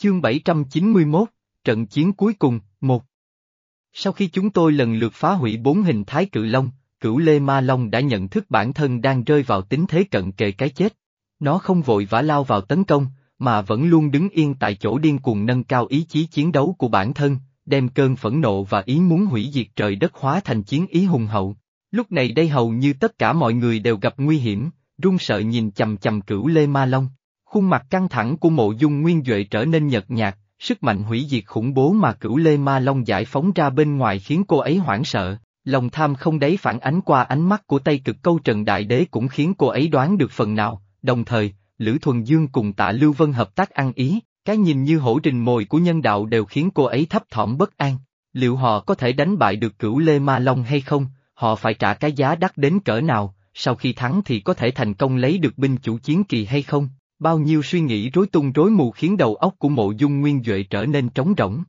Chương 791, trận chiến cuối cùng, một. Sau khi chúng tôi lần lượt phá hủy bốn hình thái cự long, cửu Lê Ma Long đã nhận thức bản thân đang rơi vào tính thế cận kề cái chết. Nó không vội vã lao vào tấn công, mà vẫn luôn đứng yên tại chỗ điên cuồng nâng cao ý chí chiến đấu của bản thân, đem cơn phẫn nộ và ý muốn hủy diệt trời đất hóa thành chiến ý hùng hậu. Lúc này đây hầu như tất cả mọi người đều gặp nguy hiểm, run sợ nhìn chầm chầm cửu Lê Ma Long. Khuôn mặt căng thẳng của mộ dung nguyên Duệ trở nên nhợt nhạt, sức mạnh hủy diệt khủng bố mà cửu Lê Ma Long giải phóng ra bên ngoài khiến cô ấy hoảng sợ, lòng tham không đấy phản ánh qua ánh mắt của Tây cực câu Trần Đại Đế cũng khiến cô ấy đoán được phần nào, đồng thời, Lữ Thuần Dương cùng tạ Lưu Vân hợp tác ăn ý, cái nhìn như hổ trình mồi của nhân đạo đều khiến cô ấy thấp thỏm bất an. Liệu họ có thể đánh bại được cửu Lê Ma Long hay không, họ phải trả cái giá đắt đến cỡ nào, sau khi thắng thì có thể thành công lấy được binh chủ chiến kỳ hay không? Bao nhiêu suy nghĩ rối tung rối mù khiến đầu óc của mộ dung nguyên Duệ trở nên trống rỗng.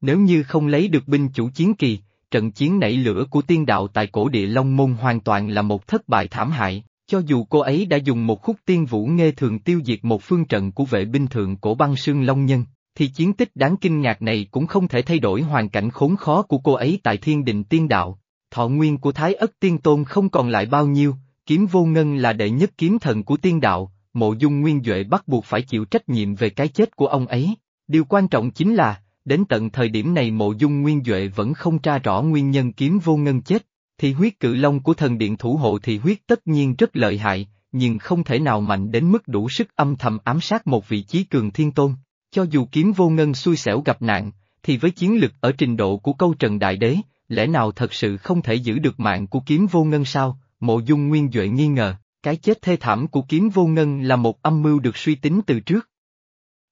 Nếu như không lấy được binh chủ chiến kỳ, trận chiến nảy lửa của tiên đạo tại cổ địa Long Môn hoàn toàn là một thất bại thảm hại, cho dù cô ấy đã dùng một khúc tiên vũ nghe thường tiêu diệt một phương trận của vệ binh thượng cổ băng sương Long Nhân, thì chiến tích đáng kinh ngạc này cũng không thể thay đổi hoàn cảnh khốn khó của cô ấy tại thiên định tiên đạo. Thọ nguyên của Thái Ất Tiên Tôn không còn lại bao nhiêu, kiếm vô ngân là đệ nhất kiếm thần của tiên đạo, mộ dung nguyên Duệ bắt buộc phải chịu trách nhiệm về cái chết của ông ấy. Điều quan trọng chính là, đến tận thời điểm này mộ dung nguyên Duệ vẫn không tra rõ nguyên nhân kiếm vô ngân chết, thì huyết cự long của thần điện thủ hộ thì huyết tất nhiên rất lợi hại, nhưng không thể nào mạnh đến mức đủ sức âm thầm ám sát một vị trí cường thiên tôn. Cho dù kiếm vô ngân xui xẻo gặp nạn, thì với chiến lực ở trình độ của câu trần đại đế, lẽ nào thật sự không thể giữ được mạng của kiếm vô ngân sao? Mộ dung nguyên Duệ nghi ngờ, cái chết thê thảm của kiếm vô ngân là một âm mưu được suy tính từ trước.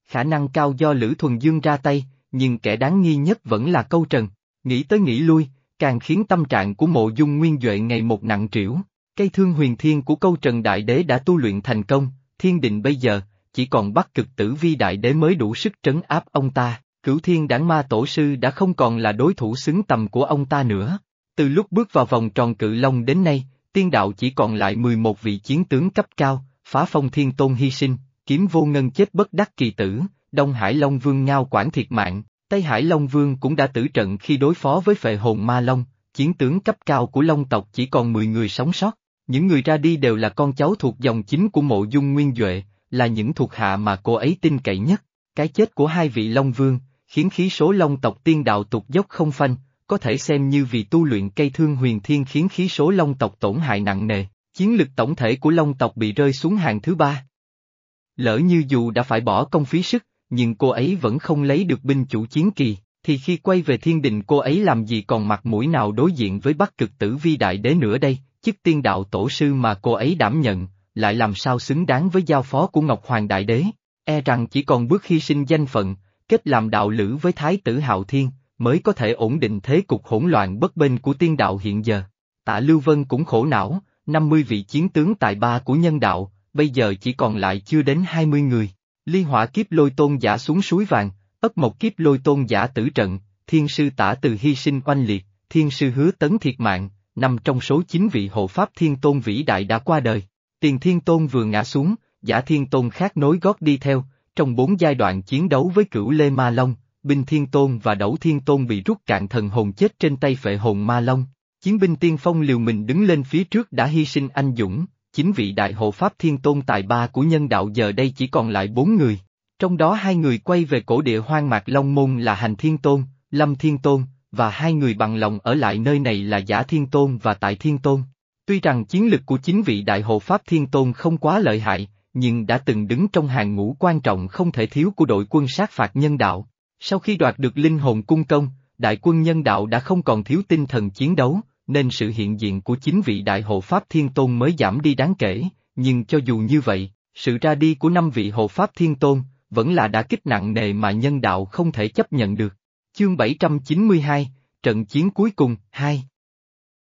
Khả năng cao do Lữ Thuần Dương ra tay, nhưng kẻ đáng nghi nhất vẫn là câu trần, nghĩ tới nghĩ lui, càng khiến tâm trạng của mộ dung nguyên Duệ ngày một nặng trĩu. Cây thương huyền thiên của câu trần đại đế đã tu luyện thành công, thiên định bây giờ, chỉ còn bắt cực tử vi đại đế mới đủ sức trấn áp ông ta, cửu thiên đảng ma tổ sư đã không còn là đối thủ xứng tầm của ông ta nữa. Từ lúc bước vào vòng tròn cự long đến nay, tiên đạo chỉ còn lại 11 vị chiến tướng cấp cao, phá phong thiên tôn hy sinh, kiếm vô ngân chết bất đắc kỳ tử, Đông Hải Long Vương ngao quản thiệt mạng, Tây Hải Long Vương cũng đã tử trận khi đối phó với phệ hồn ma long, chiến tướng cấp cao của Long tộc chỉ còn 10 người sống sót. Những người ra đi đều là con cháu thuộc dòng chính của mộ dung nguyên Duệ, là những thuộc hạ mà cô ấy tin cậy nhất. Cái chết của hai vị Long Vương, khiến khí số Long tộc tiên đạo tục dốc không phanh, có thể xem như vì tu luyện cây thương huyền thiên khiến khí số Long tộc tổn hại nặng nề, chiến lực tổng thể của Long tộc bị rơi xuống hàng thứ ba. Lỡ như dù đã phải bỏ công phí sức, nhưng cô ấy vẫn không lấy được binh chủ chiến kỳ, thì khi quay về thiên đình cô ấy làm gì còn mặt mũi nào đối diện với bắc cực tử vi đại đế nữa đây, chức tiên đạo tổ sư mà cô ấy đảm nhận, lại làm sao xứng đáng với giao phó của Ngọc Hoàng Đại Đế, e rằng chỉ còn bước hy sinh danh phận, kết làm đạo lữ với Thái tử Hạo Thiên, mới có thể ổn định thế cục hỗn loạn bất bên của tiên đạo hiện giờ. Tạ Lưu Vân cũng khổ não, 50 vị chiến tướng tài ba của nhân đạo, bây giờ chỉ còn lại chưa đến 20 người. Ly hỏa kiếp lôi tôn giả xuống suối vàng, ất một kiếp lôi tôn giả tử trận, thiên sư tả từ hy sinh oanh liệt, thiên sư hứa tấn thiệt mạng, nằm trong số 9 vị hộ pháp thiên tôn vĩ đại đã qua đời. Tiền thiên tôn vừa ngã xuống, giả thiên tôn khác nối gót đi theo, trong bốn giai đoạn chiến đấu với cửu Lê Ma Long, binh thiên tôn và đẩu thiên tôn bị rút cạn thần hồn chết trên tay phệ hồn Ma Long. Chiến binh tiên phong liều mình đứng lên phía trước đã hy sinh anh dũng, chính vị đại hộ pháp thiên tôn tài ba của nhân đạo giờ đây chỉ còn lại bốn người. Trong đó hai người quay về cổ địa hoang mạc Long Môn là Hành Thiên Tôn, Lâm Thiên Tôn, và hai người bằng lòng ở lại nơi này là Giả Thiên Tôn và Tại Thiên Tôn. Tuy rằng chiến lực của chính vị đại hộ pháp Thiên Tôn không quá lợi hại, nhưng đã từng đứng trong hàng ngũ quan trọng không thể thiếu của đội quân sát phạt nhân đạo. Sau khi đoạt được linh hồn cung công, đại quân nhân đạo đã không còn thiếu tinh thần chiến đấu, nên sự hiện diện của chính vị đại hộ Pháp Thiên Tôn mới giảm đi đáng kể, nhưng cho dù như vậy, sự ra đi của năm vị hộ Pháp Thiên Tôn, vẫn là đã kích nặng nề mà nhân đạo không thể chấp nhận được. Chương 792, Trận chiến cuối cùng, 2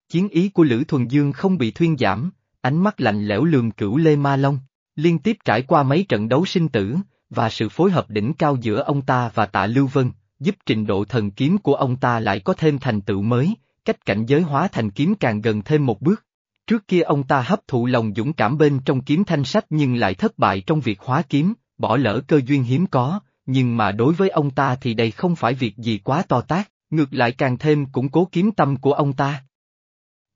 Chiến ý của Lữ Thuần Dương không bị thuyên giảm, ánh mắt lạnh lẽo lườm cửu Lê Ma Long, liên tiếp trải qua mấy trận đấu sinh tử, và sự phối hợp đỉnh cao giữa ông ta và tạ Lưu Vân, giúp trình độ thần kiếm của ông ta lại có thêm thành tựu mới, cách cảnh giới hóa thành kiếm càng gần thêm một bước. Trước kia ông ta hấp thụ lòng dũng cảm bên trong kiếm thanh sách nhưng lại thất bại trong việc hóa kiếm, bỏ lỡ cơ duyên hiếm có, nhưng mà đối với ông ta thì đây không phải việc gì quá to tác, ngược lại càng thêm củng cố kiếm tâm của ông ta.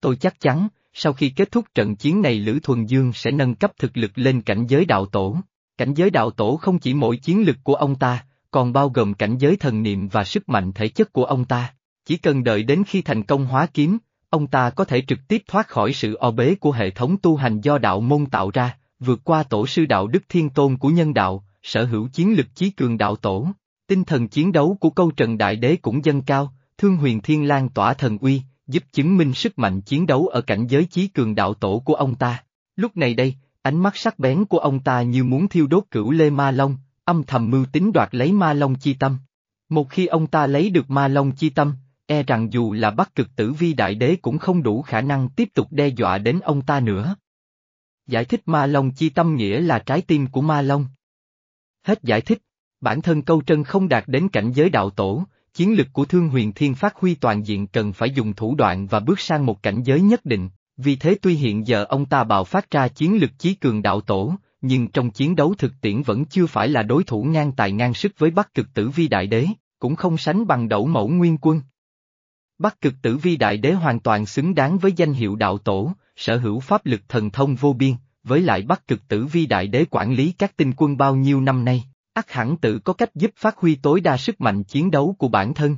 Tôi chắc chắn, sau khi kết thúc trận chiến này Lữ Thuần Dương sẽ nâng cấp thực lực lên cảnh giới đạo tổ. Cảnh giới đạo tổ không chỉ mỗi chiến lực của ông ta, còn bao gồm cảnh giới thần niệm và sức mạnh thể chất của ông ta. Chỉ cần đợi đến khi thành công hóa kiếm, ông ta có thể trực tiếp thoát khỏi sự o bế của hệ thống tu hành do đạo môn tạo ra, vượt qua tổ sư đạo đức thiên tôn của nhân đạo, sở hữu chiến lực chí cường đạo tổ. Tinh thần chiến đấu của câu trần đại đế cũng dâng cao, thương huyền thiên lang tỏa thần uy, giúp chứng minh sức mạnh chiến đấu ở cảnh giới chí cường đạo tổ của ông ta. Lúc này đây, ánh mắt sắc bén của ông ta như muốn thiêu đốt cửu lê ma long, âm thầm mưu tính đoạt lấy ma long chi tâm. Một khi ông ta lấy được ma long chi tâm, e rằng dù là bắc cực tử vi đại đế cũng không đủ khả năng tiếp tục đe dọa đến ông ta nữa. Giải thích ma long chi tâm nghĩa là trái tim của ma long. Hết giải thích, bản thân câu trân không đạt đến cảnh giới đạo tổ, chiến lực của Thương Huyền Thiên phát huy toàn diện cần phải dùng thủ đoạn và bước sang một cảnh giới nhất định, vì thế tuy hiện giờ ông ta bạo phát ra chiến lực chí cường đạo tổ, nhưng trong chiến đấu thực tiễn vẫn chưa phải là đối thủ ngang tài ngang sức với Bắc cực tử vi đại đế, cũng không sánh bằng đẩu mẫu nguyên quân. Bắc cực tử vi đại đế hoàn toàn xứng đáng với danh hiệu đạo tổ, sở hữu pháp lực thần thông vô biên, với lại Bắc cực tử vi đại đế quản lý các tinh quân bao nhiêu năm nay, ắt hẳn tự có cách giúp phát huy tối đa sức mạnh chiến đấu của bản thân.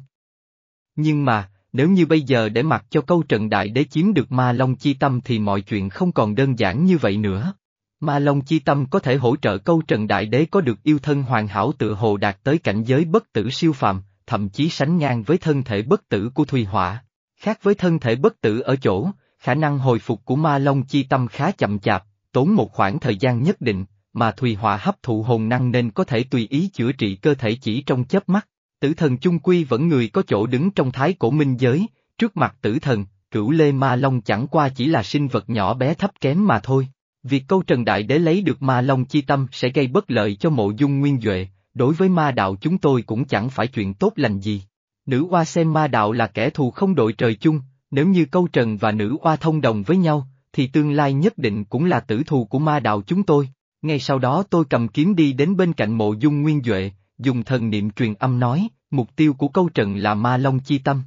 Nhưng mà, nếu như bây giờ để mặc cho câu trận đại đế chiếm được ma long chi tâm thì mọi chuyện không còn đơn giản như vậy nữa. Ma Long Chi Tâm có thể hỗ trợ câu Trần Đại Đế có được yêu thân hoàn hảo tự hồ đạt tới cảnh giới bất tử siêu phàm, thậm chí sánh ngang với thân thể bất tử của Thùy Họa. Khác với thân thể bất tử ở chỗ, khả năng hồi phục của Ma Long Chi Tâm khá chậm chạp, tốn một khoảng thời gian nhất định, mà Thùy Họa hấp thụ hồn năng nên có thể tùy ý chữa trị cơ thể chỉ trong chớp mắt. Tử thần chung quy vẫn người có chỗ đứng trong thái cổ minh giới, trước mặt tử thần, cửu lê ma long chẳng qua chỉ là sinh vật nhỏ bé thấp kém mà thôi. Việc câu Trần Đại Đế lấy được ma long chi tâm sẽ gây bất lợi cho mộ dung nguyên Duệ, đối với ma đạo chúng tôi cũng chẳng phải chuyện tốt lành gì. Nữ oa xem ma đạo là kẻ thù không đội trời chung, nếu như câu trần và nữ oa thông đồng với nhau, thì tương lai nhất định cũng là tử thù của ma đạo chúng tôi. Ngay sau đó tôi cầm kiếm đi đến bên cạnh mộ dung nguyên Duệ, dùng thần niệm truyền âm nói, mục tiêu của câu trần là ma long chi tâm.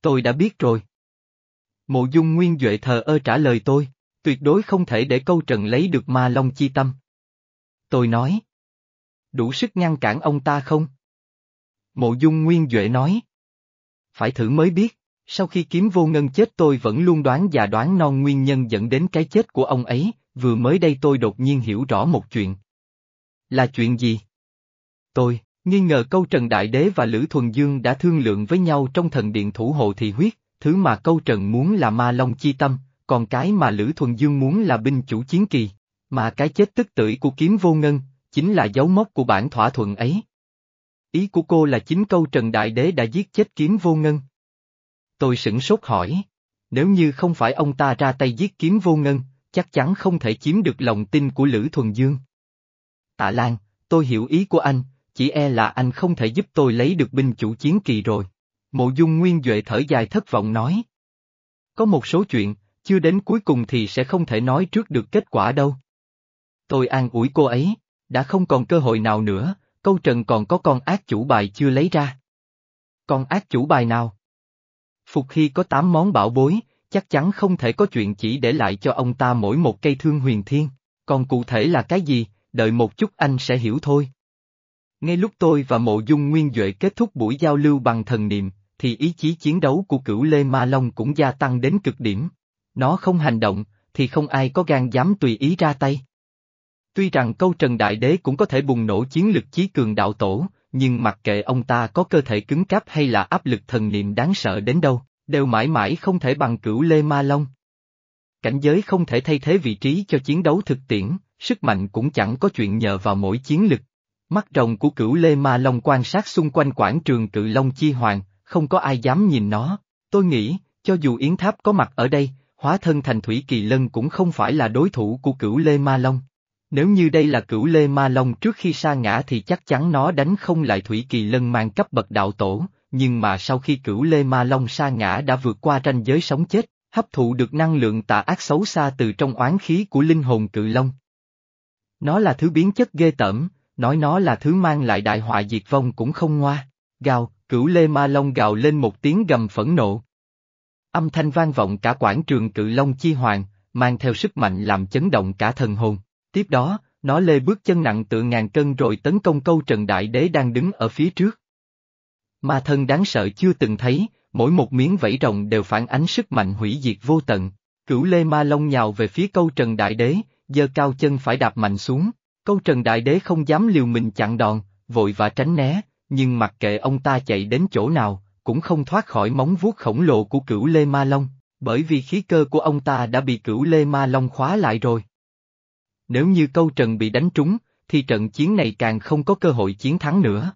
Tôi đã biết rồi. Mộ dung nguyên Duệ thờ ơ trả lời tôi, tuyệt đối không thể để câu trần lấy được ma long chi tâm. Tôi nói. Đủ sức ngăn cản ông ta không? Mộ dung nguyên Duệ nói. Phải thử mới biết, sau khi kiếm vô ngân chết tôi vẫn luôn đoán và đoán non nguyên nhân dẫn đến cái chết của ông ấy, vừa mới đây tôi đột nhiên hiểu rõ một chuyện. Là chuyện gì? Tôi, nghi ngờ câu Trần Đại Đế và Lữ Thuần Dương đã thương lượng với nhau trong thần điện thủ hộ thị huyết, thứ mà câu Trần muốn là ma long chi tâm, còn cái mà Lữ Thuần Dương muốn là binh chủ chiến kỳ, mà cái chết tức tưởi của kiếm vô ngân, chính là dấu mốc của bản thỏa thuận ấy. Ý của cô là chính câu Trần Đại Đế đã giết chết kiếm vô ngân. Tôi sửng sốt hỏi, nếu như không phải ông ta ra tay giết kiếm vô ngân, chắc chắn không thể chiếm được lòng tin của Lữ Thuần Dương. Tạ Lan, tôi hiểu ý của anh, chỉ e là anh không thể giúp tôi lấy được binh chủ chiến kỳ rồi. Mộ dung nguyên Duệ thở dài thất vọng nói. Có một số chuyện, chưa đến cuối cùng thì sẽ không thể nói trước được kết quả đâu. Tôi an ủi cô ấy, đã không còn cơ hội nào nữa, câu trần còn có con ác chủ bài chưa lấy ra. Con ác chủ bài nào? Phục Hy có tám món bảo bối, chắc chắn không thể có chuyện chỉ để lại cho ông ta mỗi một cây thương huyền thiên, còn cụ thể là cái gì, đợi một chút anh sẽ hiểu thôi. Ngay lúc tôi và mộ dung nguyên Duệ kết thúc buổi giao lưu bằng thần niệm, thì ý chí chiến đấu của cửu Lê Ma Long cũng gia tăng đến cực điểm. Nó không hành động, thì không ai có gan dám tùy ý ra tay. Tuy rằng câu Trần Đại Đế cũng có thể bùng nổ chiến lực chí cường đạo tổ, nhưng mặc kệ ông ta có cơ thể cứng cáp hay là áp lực thần niệm đáng sợ đến đâu, đều mãi mãi không thể bằng cửu Lê Ma Long. Cảnh giới không thể thay thế vị trí cho chiến đấu thực tiễn, sức mạnh cũng chẳng có chuyện nhờ vào mỗi chiến lực. Mắt rồng của cửu Lê Ma Long quan sát xung quanh quảng trường cự Long Chi Hoàng, không có ai dám nhìn nó. Tôi nghĩ, cho dù Yến Tháp có mặt ở đây, hóa thân thành Thủy Kỳ Lân cũng không phải là đối thủ của cửu Lê Ma Long. Nếu như đây là cửu Lê Ma Long trước khi sa ngã thì chắc chắn nó đánh không lại Thủy Kỳ Lân mang cấp bậc đạo tổ, nhưng mà sau khi cửu Lê Ma Long sa ngã đã vượt qua ranh giới sống chết, hấp thụ được năng lượng tà ác xấu xa từ trong oán khí của linh hồn cự Long. Nó là thứ biến chất ghê tởm, nói nó là thứ mang lại đại họa diệt vong cũng không ngoa. Gào, cửu lê ma long gào lên một tiếng gầm phẫn nộ. Âm thanh vang vọng cả quảng trường cự long chi hoàng, mang theo sức mạnh làm chấn động cả thần hồn. Tiếp đó, nó lê bước chân nặng tựa ngàn cân rồi tấn công câu Trần Đại Đế đang đứng ở phía trước. Ma thân đáng sợ chưa từng thấy, mỗi một miếng vảy rồng đều phản ánh sức mạnh hủy diệt vô tận. Cửu Lê Ma Long nhào về phía câu Trần Đại Đế, giơ cao chân phải đạp mạnh xuống. Câu Trần Đại Đế không dám liều mình chặn đòn, vội và tránh né, nhưng mặc kệ ông ta chạy đến chỗ nào, cũng không thoát khỏi móng vuốt khổng lồ của cửu Lê Ma Long, bởi vì khí cơ của ông ta đã bị cửu Lê Ma Long khóa lại rồi. Nếu như câu Trần bị đánh trúng, thì trận chiến này càng không có cơ hội chiến thắng nữa.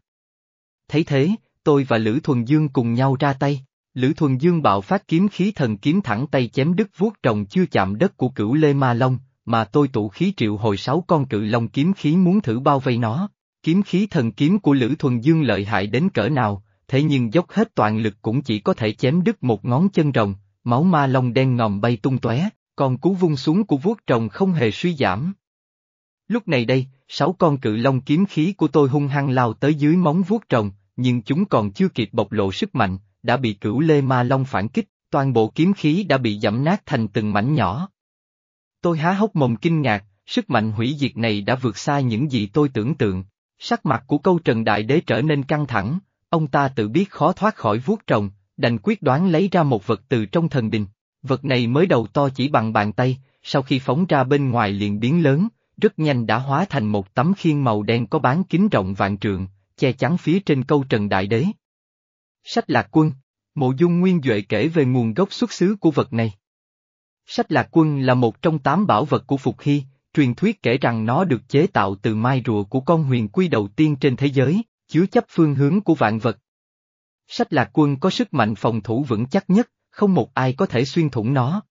Thấy thế, tôi và Lữ Thuần Dương cùng nhau ra tay. Lữ Thuần Dương bạo phát kiếm khí thần kiếm thẳng tay chém đứt vuốt trồng chưa chạm đất của cửu Lê Ma Long, mà tôi tụ khí triệu hồi sáu con cự long kiếm khí muốn thử bao vây nó. Kiếm khí thần kiếm của Lữ Thuần Dương lợi hại đến cỡ nào, thế nhưng dốc hết toàn lực cũng chỉ có thể chém đứt một ngón chân rồng, máu ma long đen ngòm bay tung tóe, còn cú vung xuống của vuốt trồng không hề suy giảm. Lúc này đây, sáu con cự long kiếm khí của tôi hung hăng lao tới dưới móng vuốt trồng, nhưng chúng còn chưa kịp bộc lộ sức mạnh, đã bị cửu lê ma long phản kích, toàn bộ kiếm khí đã bị giẫm nát thành từng mảnh nhỏ. Tôi há hốc mồm kinh ngạc, sức mạnh hủy diệt này đã vượt xa những gì tôi tưởng tượng. Sắc mặt của câu trần đại đế trở nên căng thẳng, ông ta tự biết khó thoát khỏi vuốt trồng, đành quyết đoán lấy ra một vật từ trong thần đình. Vật này mới đầu to chỉ bằng bàn tay, sau khi phóng ra bên ngoài liền biến lớn, rất nhanh đã hóa thành một tấm khiên màu đen có bán kính rộng vạn trượng, che chắn phía trên câu trần đại đế. Sách lạc quân, mộ dung nguyên Duệ kể về nguồn gốc xuất xứ của vật này. Sách lạc quân là một trong tám bảo vật của Phục Hy, truyền thuyết kể rằng nó được chế tạo từ mai rùa của con huyền quy đầu tiên trên thế giới, chứa chấp phương hướng của vạn vật. Sách lạc quân có sức mạnh phòng thủ vững chắc nhất, không một ai có thể xuyên thủng nó.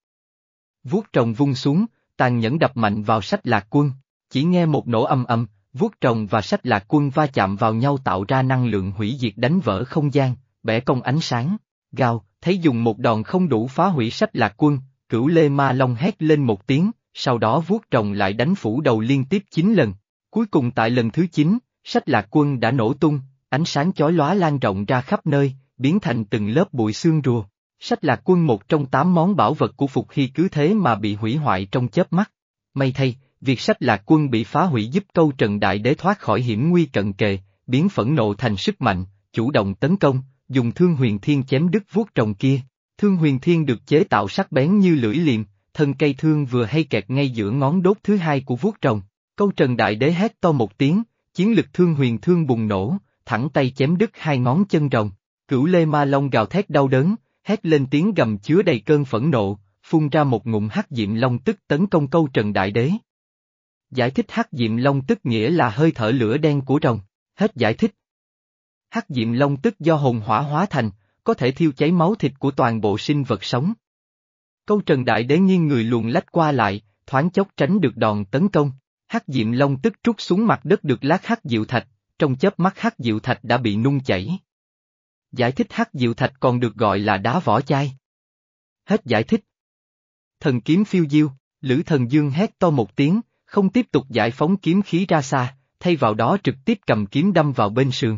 Vuốt trồng vung xuống, tàn nhẫn đập mạnh vào sách lạc quân, chỉ nghe một nổ âm âm, vuốt trồng và sách lạc quân va chạm vào nhau tạo ra năng lượng hủy diệt đánh vỡ không gian, bẻ cong ánh sáng, gào, thấy dùng một đòn không đủ phá hủy sách lạc quân, cửu lê ma long hét lên một tiếng, sau đó vuốt trồng lại đánh phủ đầu liên tiếp 9 lần. Cuối cùng tại lần thứ 9, sách lạc quân đã nổ tung, ánh sáng chói lóa lan rộng ra khắp nơi, biến thành từng lớp bụi xương rùa. Sách lạc quân một trong tám món bảo vật của Phục Hy cứ thế mà bị hủy hoại trong chớp mắt. May thay, việc sách lạc quân bị phá hủy giúp câu Trần Đại Đế thoát khỏi hiểm nguy cận kề, biến phẫn nộ thành sức mạnh, chủ động tấn công, dùng thương huyền thiên chém đứt vuốt trồng kia. Thương huyền thiên được chế tạo sắc bén như lưỡi liềm, thân cây thương vừa hay kẹt ngay giữa ngón đốt thứ hai của vuốt trồng. Câu Trần Đại Đế hét to một tiếng, chiến lực thương huyền thương bùng nổ, thẳng tay chém đứt hai ngón chân rồng. Cửu Lê Ma Long gào thét đau đớn, hét lên tiếng gầm chứa đầy cơn phẫn nộ, phun ra một ngụm hắc diệm long tức tấn công câu Trần Đại Đế. Giải thích hắc diệm long tức nghĩa là hơi thở lửa đen của rồng, hết giải thích. Hắc diệm long tức do hồn hỏa hóa thành, có thể thiêu cháy máu thịt của toàn bộ sinh vật sống. Câu Trần Đại Đế nghiêng người luồn lách qua lại, thoáng chốc tránh được đòn tấn công, hắc diệm long tức trút xuống mặt đất được lát hắc diệu thạch, trong chớp mắt hắc diệu thạch đã bị nung chảy. Giải thích hắc diệu thạch còn được gọi là đá vỏ chai. Hết giải thích. Thần kiếm phiêu diêu, Lữ Thần Dương hét to một tiếng, không tiếp tục giải phóng kiếm khí ra xa, thay vào đó trực tiếp cầm kiếm đâm vào bên sườn.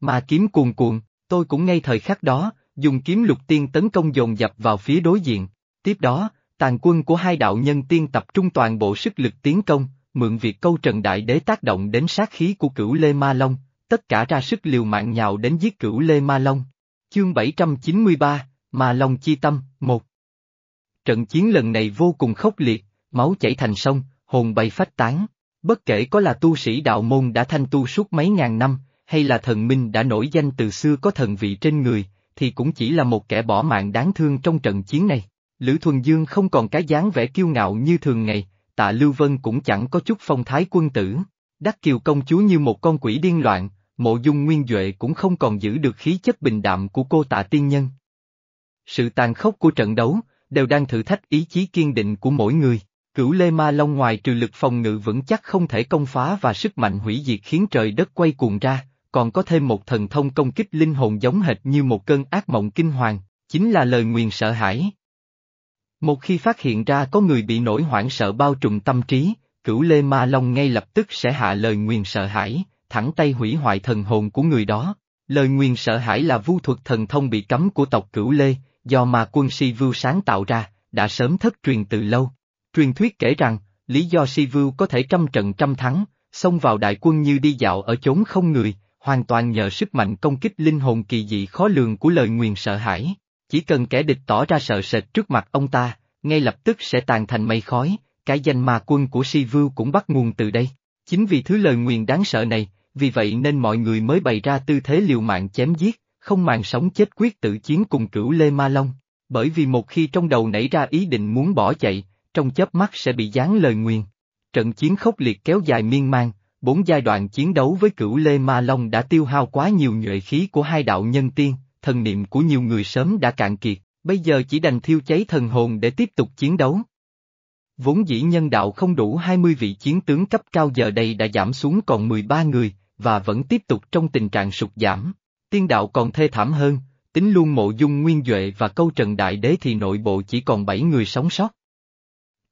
Mà kiếm cuồn cuộn, tôi cũng ngay thời khắc đó, dùng kiếm lục tiên tấn công dồn dập vào phía đối diện. Tiếp đó, tàn quân của hai đạo nhân tiên tập trung toàn bộ sức lực tiến công, mượn việc câu trần đại đế tác động đến sát khí của cửu Lê Ma Long, tất cả ra sức liều mạng nhào đến giết cửu Lê Ma Long. Chương 793, Ma Long Chi Tâm, 1 Trận chiến lần này vô cùng khốc liệt, máu chảy thành sông, hồn bay phách tán. Bất kể có là tu sĩ đạo môn đã thanh tu suốt mấy ngàn năm, hay là thần minh đã nổi danh từ xưa có thần vị trên người, thì cũng chỉ là một kẻ bỏ mạng đáng thương trong trận chiến này. Lữ Thuần Dương không còn cái dáng vẻ kiêu ngạo như thường ngày, tạ Lưu Vân cũng chẳng có chút phong thái quân tử. Đắc Kiều công chúa như một con quỷ điên loạn, mộ dung nguyên Duệ cũng không còn giữ được khí chất bình đạm của cô tạ tiên nhân. Sự tàn khốc của trận đấu, đều đang thử thách ý chí kiên định của mỗi người. Cửu Lê Ma Long ngoài trừ lực phòng ngự vững chắc không thể công phá và sức mạnh hủy diệt khiến trời đất quay cuồng ra, còn có thêm một thần thông công kích linh hồn giống hệt như một cơn ác mộng kinh hoàng, chính là lời nguyền sợ hãi. Một khi phát hiện ra có người bị nỗi hoảng sợ bao trùm tâm trí, cửu Lê Ma Long ngay lập tức sẽ hạ lời nguyền sợ hãi, thẳng tay hủy hoại thần hồn của người đó. Lời nguyền sợ hãi là vu thuật thần thông bị cấm của tộc cửu Lê, do mà quân si vưu sáng tạo ra, đã sớm thất truyền từ lâu. Truyền thuyết kể rằng, lý do si vưu có thể trăm trận trăm thắng, xông vào đại quân như đi dạo ở chốn không người, hoàn toàn nhờ sức mạnh công kích linh hồn kỳ dị khó lường của lời nguyền sợ hãi. Chỉ cần kẻ địch tỏ ra sợ sệt trước mặt ông ta, ngay lập tức sẽ tàn thành mây khói, cái danh ma quân của Si Vưu cũng bắt nguồn từ đây. Chính vì thứ lời nguyền đáng sợ này, vì vậy nên mọi người mới bày ra tư thế liều mạng chém giết, không màng sống chết quyết tự chiến cùng cửu Lê Ma Long. Bởi vì một khi trong đầu nảy ra ý định muốn bỏ chạy, trong chớp mắt sẽ bị gián lời nguyền. Trận chiến khốc liệt kéo dài miên man, bốn giai đoạn chiến đấu với cửu Lê Ma Long đã tiêu hao quá nhiều nhuệ khí của hai đạo nhân tiên, thần niệm của nhiều người sớm đã cạn kiệt, bây giờ chỉ đành thiêu cháy thần hồn để tiếp tục chiến đấu. Vốn dĩ nhân đạo không đủ 20 vị chiến tướng cấp cao giờ đây đã giảm xuống còn 13 người, và vẫn tiếp tục trong tình trạng sụt giảm. Tiên đạo còn thê thảm hơn, tính luôn mộ dung nguyên Duệ và câu trần đại đế thì nội bộ chỉ còn 7 người sống sót.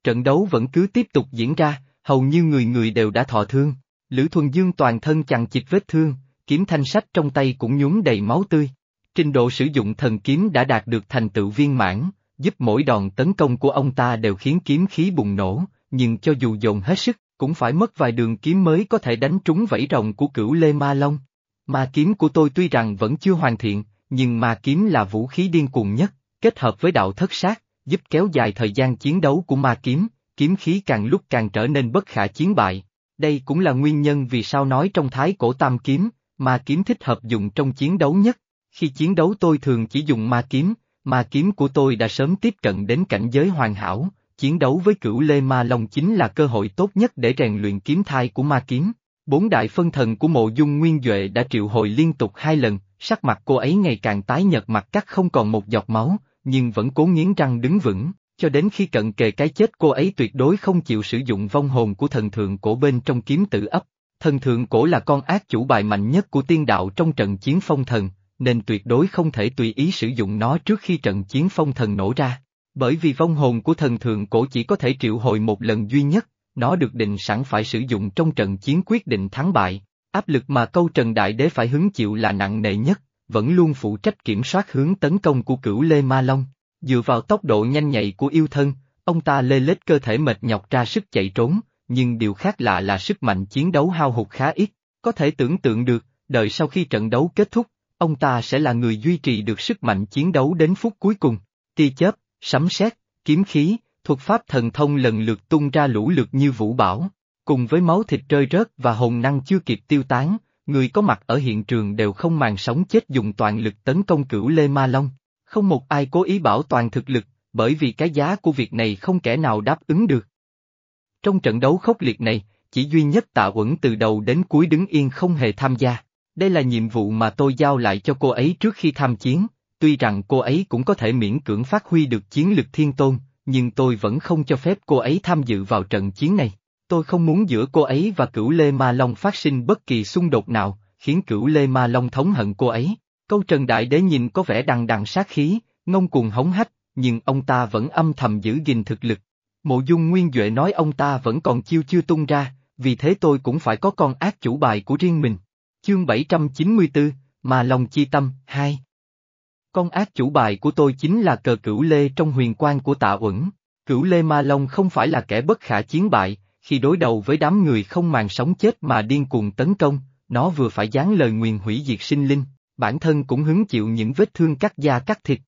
Trận đấu vẫn cứ tiếp tục diễn ra, hầu như người người đều đã thọ thương, Lữ Thuần Dương toàn thân chằng chịt vết thương, kiếm thanh sách trong tay cũng nhúng đầy máu tươi. Trình độ sử dụng thần kiếm đã đạt được thành tựu viên mãn, giúp mỗi đòn tấn công của ông ta đều khiến kiếm khí bùng nổ, nhưng cho dù dồn hết sức, cũng phải mất vài đường kiếm mới có thể đánh trúng vẫy rồng của cửu Lê Ma Long. Ma kiếm của tôi tuy rằng vẫn chưa hoàn thiện, nhưng ma kiếm là vũ khí điên cuồng nhất, kết hợp với đạo thất sát, giúp kéo dài thời gian chiến đấu của ma kiếm, kiếm khí càng lúc càng trở nên bất khả chiến bại. Đây cũng là nguyên nhân vì sao nói trong thái cổ tam kiếm, ma kiếm thích hợp dùng trong chiến đấu nhất. Khi chiến đấu tôi thường chỉ dùng ma kiếm, ma kiếm của tôi đã sớm tiếp cận đến cảnh giới hoàn hảo, chiến đấu với cửu Lê Ma Long chính là cơ hội tốt nhất để rèn luyện kiếm thai của ma kiếm. Bốn đại phân thần của mộ dung nguyên Duệ đã triệu hồi liên tục hai lần, sắc mặt cô ấy ngày càng tái nhợt mặt cắt không còn một giọt máu, nhưng vẫn cố nghiến răng đứng vững, cho đến khi cận kề cái chết cô ấy tuyệt đối không chịu sử dụng vong hồn của thần thượng cổ bên trong kiếm tự ấp. Thần thượng cổ là con ác chủ bài mạnh nhất của tiên đạo trong trận chiến phong thần, nên tuyệt đối không thể tùy ý sử dụng nó trước khi trận chiến phong thần nổ ra. Bởi vì vong hồn của thần thượng cổ chỉ có thể triệu hồi một lần duy nhất, nó được định sẵn phải sử dụng trong trận chiến quyết định thắng bại. Áp lực mà câu Trần Đại Đế phải hứng chịu là nặng nề nhất, vẫn luôn phụ trách kiểm soát hướng tấn công của cửu Lê Ma Long. Dựa vào tốc độ nhanh nhạy của yêu thân, ông ta lê lết cơ thể mệt nhọc ra sức chạy trốn, nhưng điều khác lạ là sức mạnh chiến đấu hao hụt khá ít, có thể tưởng tượng được, đợi sau khi trận đấu kết thúc, ông ta sẽ là người duy trì được sức mạnh chiến đấu đến phút cuối cùng. Tia chớp, sấm sét, kiếm khí, thuật pháp thần thông lần lượt tung ra lũ lượt như vũ bão, cùng với máu thịt rơi rớt và hồn năng chưa kịp tiêu tán, người có mặt ở hiện trường đều không màng sống chết dùng toàn lực tấn công cửu Lê Ma Long. Không một ai cố ý bảo toàn thực lực, bởi vì cái giá của việc này không kẻ nào đáp ứng được. Trong trận đấu khốc liệt này, chỉ duy nhất tạ quẩn từ đầu đến cuối đứng yên không hề tham gia. Đây là nhiệm vụ mà tôi giao lại cho cô ấy trước khi tham chiến, tuy rằng cô ấy cũng có thể miễn cưỡng phát huy được chiến lực thiên tôn, nhưng tôi vẫn không cho phép cô ấy tham dự vào trận chiến này. Tôi không muốn giữa cô ấy và cửu Lê Ma Long phát sinh bất kỳ xung đột nào, khiến cửu Lê Ma Long thống hận cô ấy. Câu Trần Đại Đế nhìn có vẻ đằng đằng sát khí, ngông cuồng hống hách, nhưng ông ta vẫn âm thầm giữ gìn thực lực. Mộ dung Nguyên Duệ nói ông ta vẫn còn chiêu chưa tung ra, vì thế tôi cũng phải có con ác chủ bài của riêng mình. Chương 794, Mà lòng chi tâm, 2 Con ác chủ bài của tôi chính là cờ cửu lê trong huyền quan của tạ uẩn. Cửu lê ma long không phải là kẻ bất khả chiến bại, khi đối đầu với đám người không màng sống chết mà điên cuồng tấn công, nó vừa phải dán lời nguyền hủy diệt sinh linh, bản thân cũng hứng chịu những vết thương cắt da cắt thịt.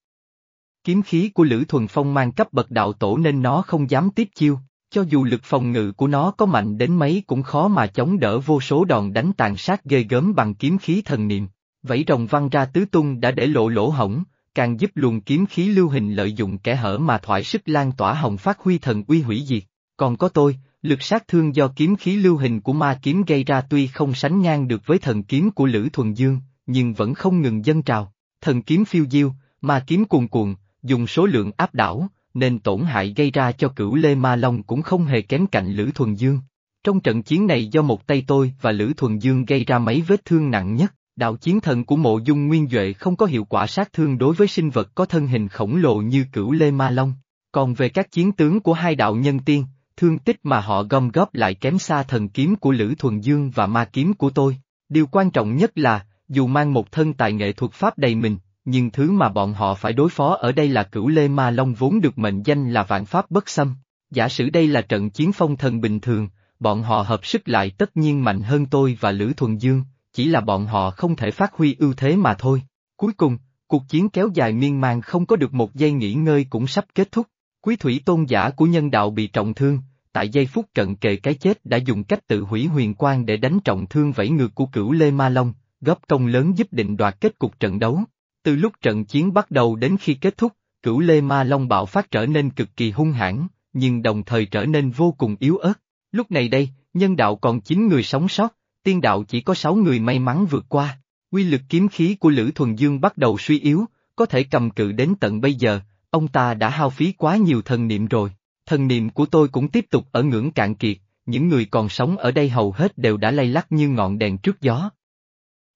Kiếm khí của Lữ Thuần Phong mang cấp bậc đạo tổ nên nó không dám tiếp chiêu, cho dù lực phòng ngự của nó có mạnh đến mấy cũng khó mà chống đỡ vô số đòn đánh tàn sát ghê gớm bằng kiếm khí thần niệm. Vẫy rồng văng ra tứ tung đã để lộ lỗ hổng, càng giúp luồng kiếm khí lưu hình lợi dụng kẻ hở mà thoải sức lan tỏa hồng phát huy thần uy hủy diệt. Còn có tôi, lực sát thương do kiếm khí lưu hình của ma kiếm gây ra tuy không sánh ngang được với thần kiếm của Lữ Thuần Dương, nhưng vẫn không ngừng dâng trào. Thần kiếm phiêu diêu, ma kiếm cuồn cuộn, dùng số lượng áp đảo, nên tổn hại gây ra cho cửu Lê Ma Long cũng không hề kém cạnh Lữ Thuần Dương. Trong trận chiến này do một tay tôi và Lữ Thuần Dương gây ra mấy vết thương nặng nhất, đạo chiến thần của mộ dung nguyên Duệ không có hiệu quả sát thương đối với sinh vật có thân hình khổng lồ như cửu Lê Ma Long. Còn về các chiến tướng của hai đạo nhân tiên, thương tích mà họ gom góp lại kém xa thần kiếm của Lữ Thuần Dương và ma kiếm của tôi. Điều quan trọng nhất là, dù mang một thân tài nghệ thuật pháp đầy mình, nhưng thứ mà bọn họ phải đối phó ở đây là cửu lê ma long vốn được mệnh danh là vạn pháp bất xâm. Giả sử đây là trận chiến phong thần bình thường, bọn họ hợp sức lại tất nhiên mạnh hơn tôi và Lữ Thuần Dương, chỉ là bọn họ không thể phát huy ưu thế mà thôi. Cuối cùng, cuộc chiến kéo dài miên man không có được một giây nghỉ ngơi cũng sắp kết thúc. Quý thủy tôn giả của nhân đạo bị trọng thương, tại giây phút cận kề cái chết đã dùng cách tự hủy huyền quang để đánh trọng thương vẫy ngược của cửu Lê Ma Long, góp công lớn giúp định đoạt kết cục trận đấu. Từ lúc trận chiến bắt đầu đến khi kết thúc, cửu Lê Ma Long bạo phát trở nên cực kỳ hung hãn, nhưng đồng thời trở nên vô cùng yếu ớt. Lúc này đây, nhân đạo còn 9 người sống sót, tiên đạo chỉ có 6 người may mắn vượt qua. Quy lực kiếm khí của Lữ Thuần Dương bắt đầu suy yếu, có thể cầm cự đến tận bây giờ, ông ta đã hao phí quá nhiều thần niệm rồi. Thần niệm của tôi cũng tiếp tục ở ngưỡng cạn kiệt, những người còn sống ở đây hầu hết đều đã lay lắc như ngọn đèn trước gió.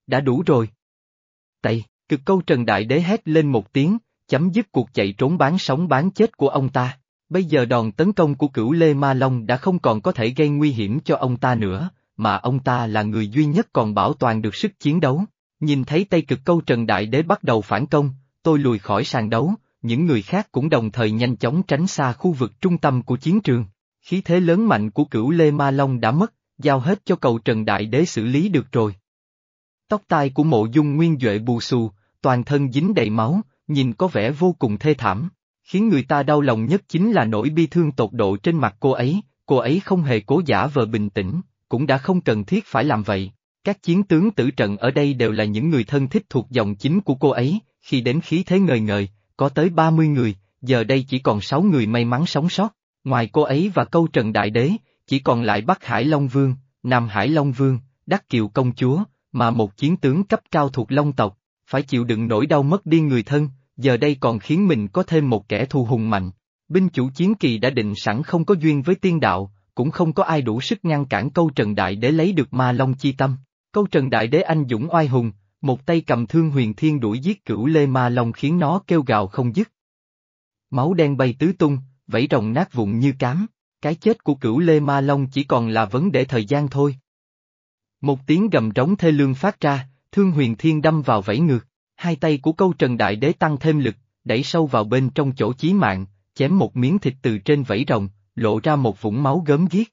Đã đủ rồi. Tây, cực câu Trần Đại Đế hét lên một tiếng, chấm dứt cuộc chạy trốn bán sống bán chết của ông ta. Bây giờ đòn tấn công của cửu Lê Ma Long đã không còn có thể gây nguy hiểm cho ông ta nữa, mà ông ta là người duy nhất còn bảo toàn được sức chiến đấu. Nhìn thấy Tây cực câu Trần Đại Đế bắt đầu phản công, tôi lùi khỏi sàn đấu, những người khác cũng đồng thời nhanh chóng tránh xa khu vực trung tâm của chiến trường. Khí thế lớn mạnh của cửu Lê Ma Long đã mất, giao hết cho cầu Trần Đại Đế xử lý được rồi. Tóc tai của mộ dung nguyên Duệ bù xù, toàn thân dính đầy máu, nhìn có vẻ vô cùng thê thảm. Khiến người ta đau lòng nhất chính là nỗi bi thương tột độ trên mặt cô ấy, cô ấy không hề cố giả vờ bình tĩnh, cũng đã không cần thiết phải làm vậy. Các chiến tướng tử trận ở đây đều là những người thân thích thuộc dòng chính của cô ấy, khi đến khí thế ngời ngời, có tới 30 người, giờ đây chỉ còn 6 người may mắn sống sót. Ngoài cô ấy và câu Trần Đại Đế, chỉ còn lại Bắc Hải Long Vương, Nam Hải Long Vương, Đắc Kiều Công Chúa, mà một chiến tướng cấp cao thuộc Long tộc, phải chịu đựng nỗi đau mất đi người thân, giờ đây còn khiến mình có thêm một kẻ thù hùng mạnh. Binh chủ chiến kỳ đã định sẵn không có duyên với tiên đạo, cũng không có ai đủ sức ngăn cản câu Trần Đại để lấy được ma long chi tâm. Câu Trần Đại Đế anh dũng oai hùng, một tay cầm thương huyền thiên đuổi giết cửu lê ma long khiến nó kêu gào không dứt. Máu đen bay tứ tung, vẫy rồng nát vụn như cám, cái chết của cửu lê ma long chỉ còn là vấn đề thời gian thôi. Một tiếng gầm trống thê lương phát ra, thương huyền thiên đâm vào vẫy ngược, hai tay của câu trần đại đế tăng thêm lực, đẩy sâu vào bên trong chỗ chí mạng, chém một miếng thịt từ trên vẫy rồng, lộ ra một vũng máu gớm ghiếc.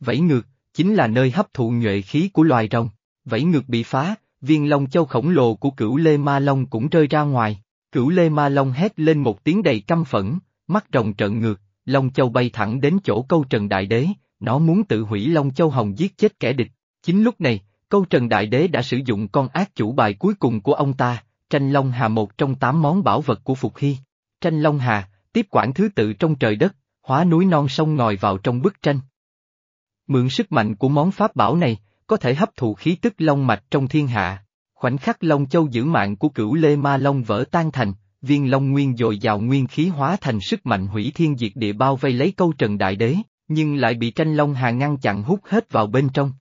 Vẫy ngược, chính là nơi hấp thụ nhuệ khí của loài rồng, vẫy ngược bị phá, viên long châu khổng lồ của cửu Lê Ma Long cũng rơi ra ngoài. Cửu Lê Ma Long hét lên một tiếng đầy căm phẫn, mắt rồng trợn ngược, Long Châu bay thẳng đến chỗ câu Trần Đại Đế, nó muốn tự hủy Long Châu Hồng giết chết kẻ địch. Chính lúc này, câu Trần Đại Đế đã sử dụng con ác chủ bài cuối cùng của ông ta, tranh Long Hà một trong tám món bảo vật của Phục Hy. Tranh Long Hà, tiếp quản thứ tự trong trời đất, hóa núi non sông ngòi vào trong bức tranh. Mượn sức mạnh của món pháp bảo này, có thể hấp thụ khí tức long mạch trong thiên hạ. Khoảnh khắc Long Châu giữ mạng của cửu Lê Ma Long vỡ tan thành, viên Long Nguyên dồi dào nguyên khí hóa thành sức mạnh hủy thiên diệt địa bao vây lấy câu trần đại đế, nhưng lại bị tranh Long Hà ngăn chặn hút hết vào bên trong.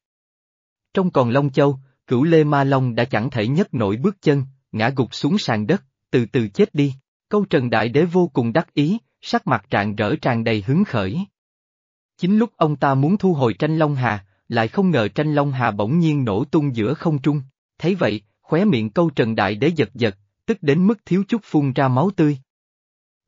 Trong còn Long Châu, cửu Lê Ma Long đã chẳng thể nhấc nổi bước chân, ngã gục xuống sàn đất, từ từ chết đi. Câu trần đại đế vô cùng đắc ý, sắc mặt trạng rỡ tràn đầy hứng khởi. Chính lúc ông ta muốn thu hồi tranh Long Hà, lại không ngờ tranh Long Hà bỗng nhiên nổ tung giữa không trung. Thấy vậy, khóe miệng câu Trần Đại Đế giật giật, tức đến mức thiếu chút phun ra máu tươi.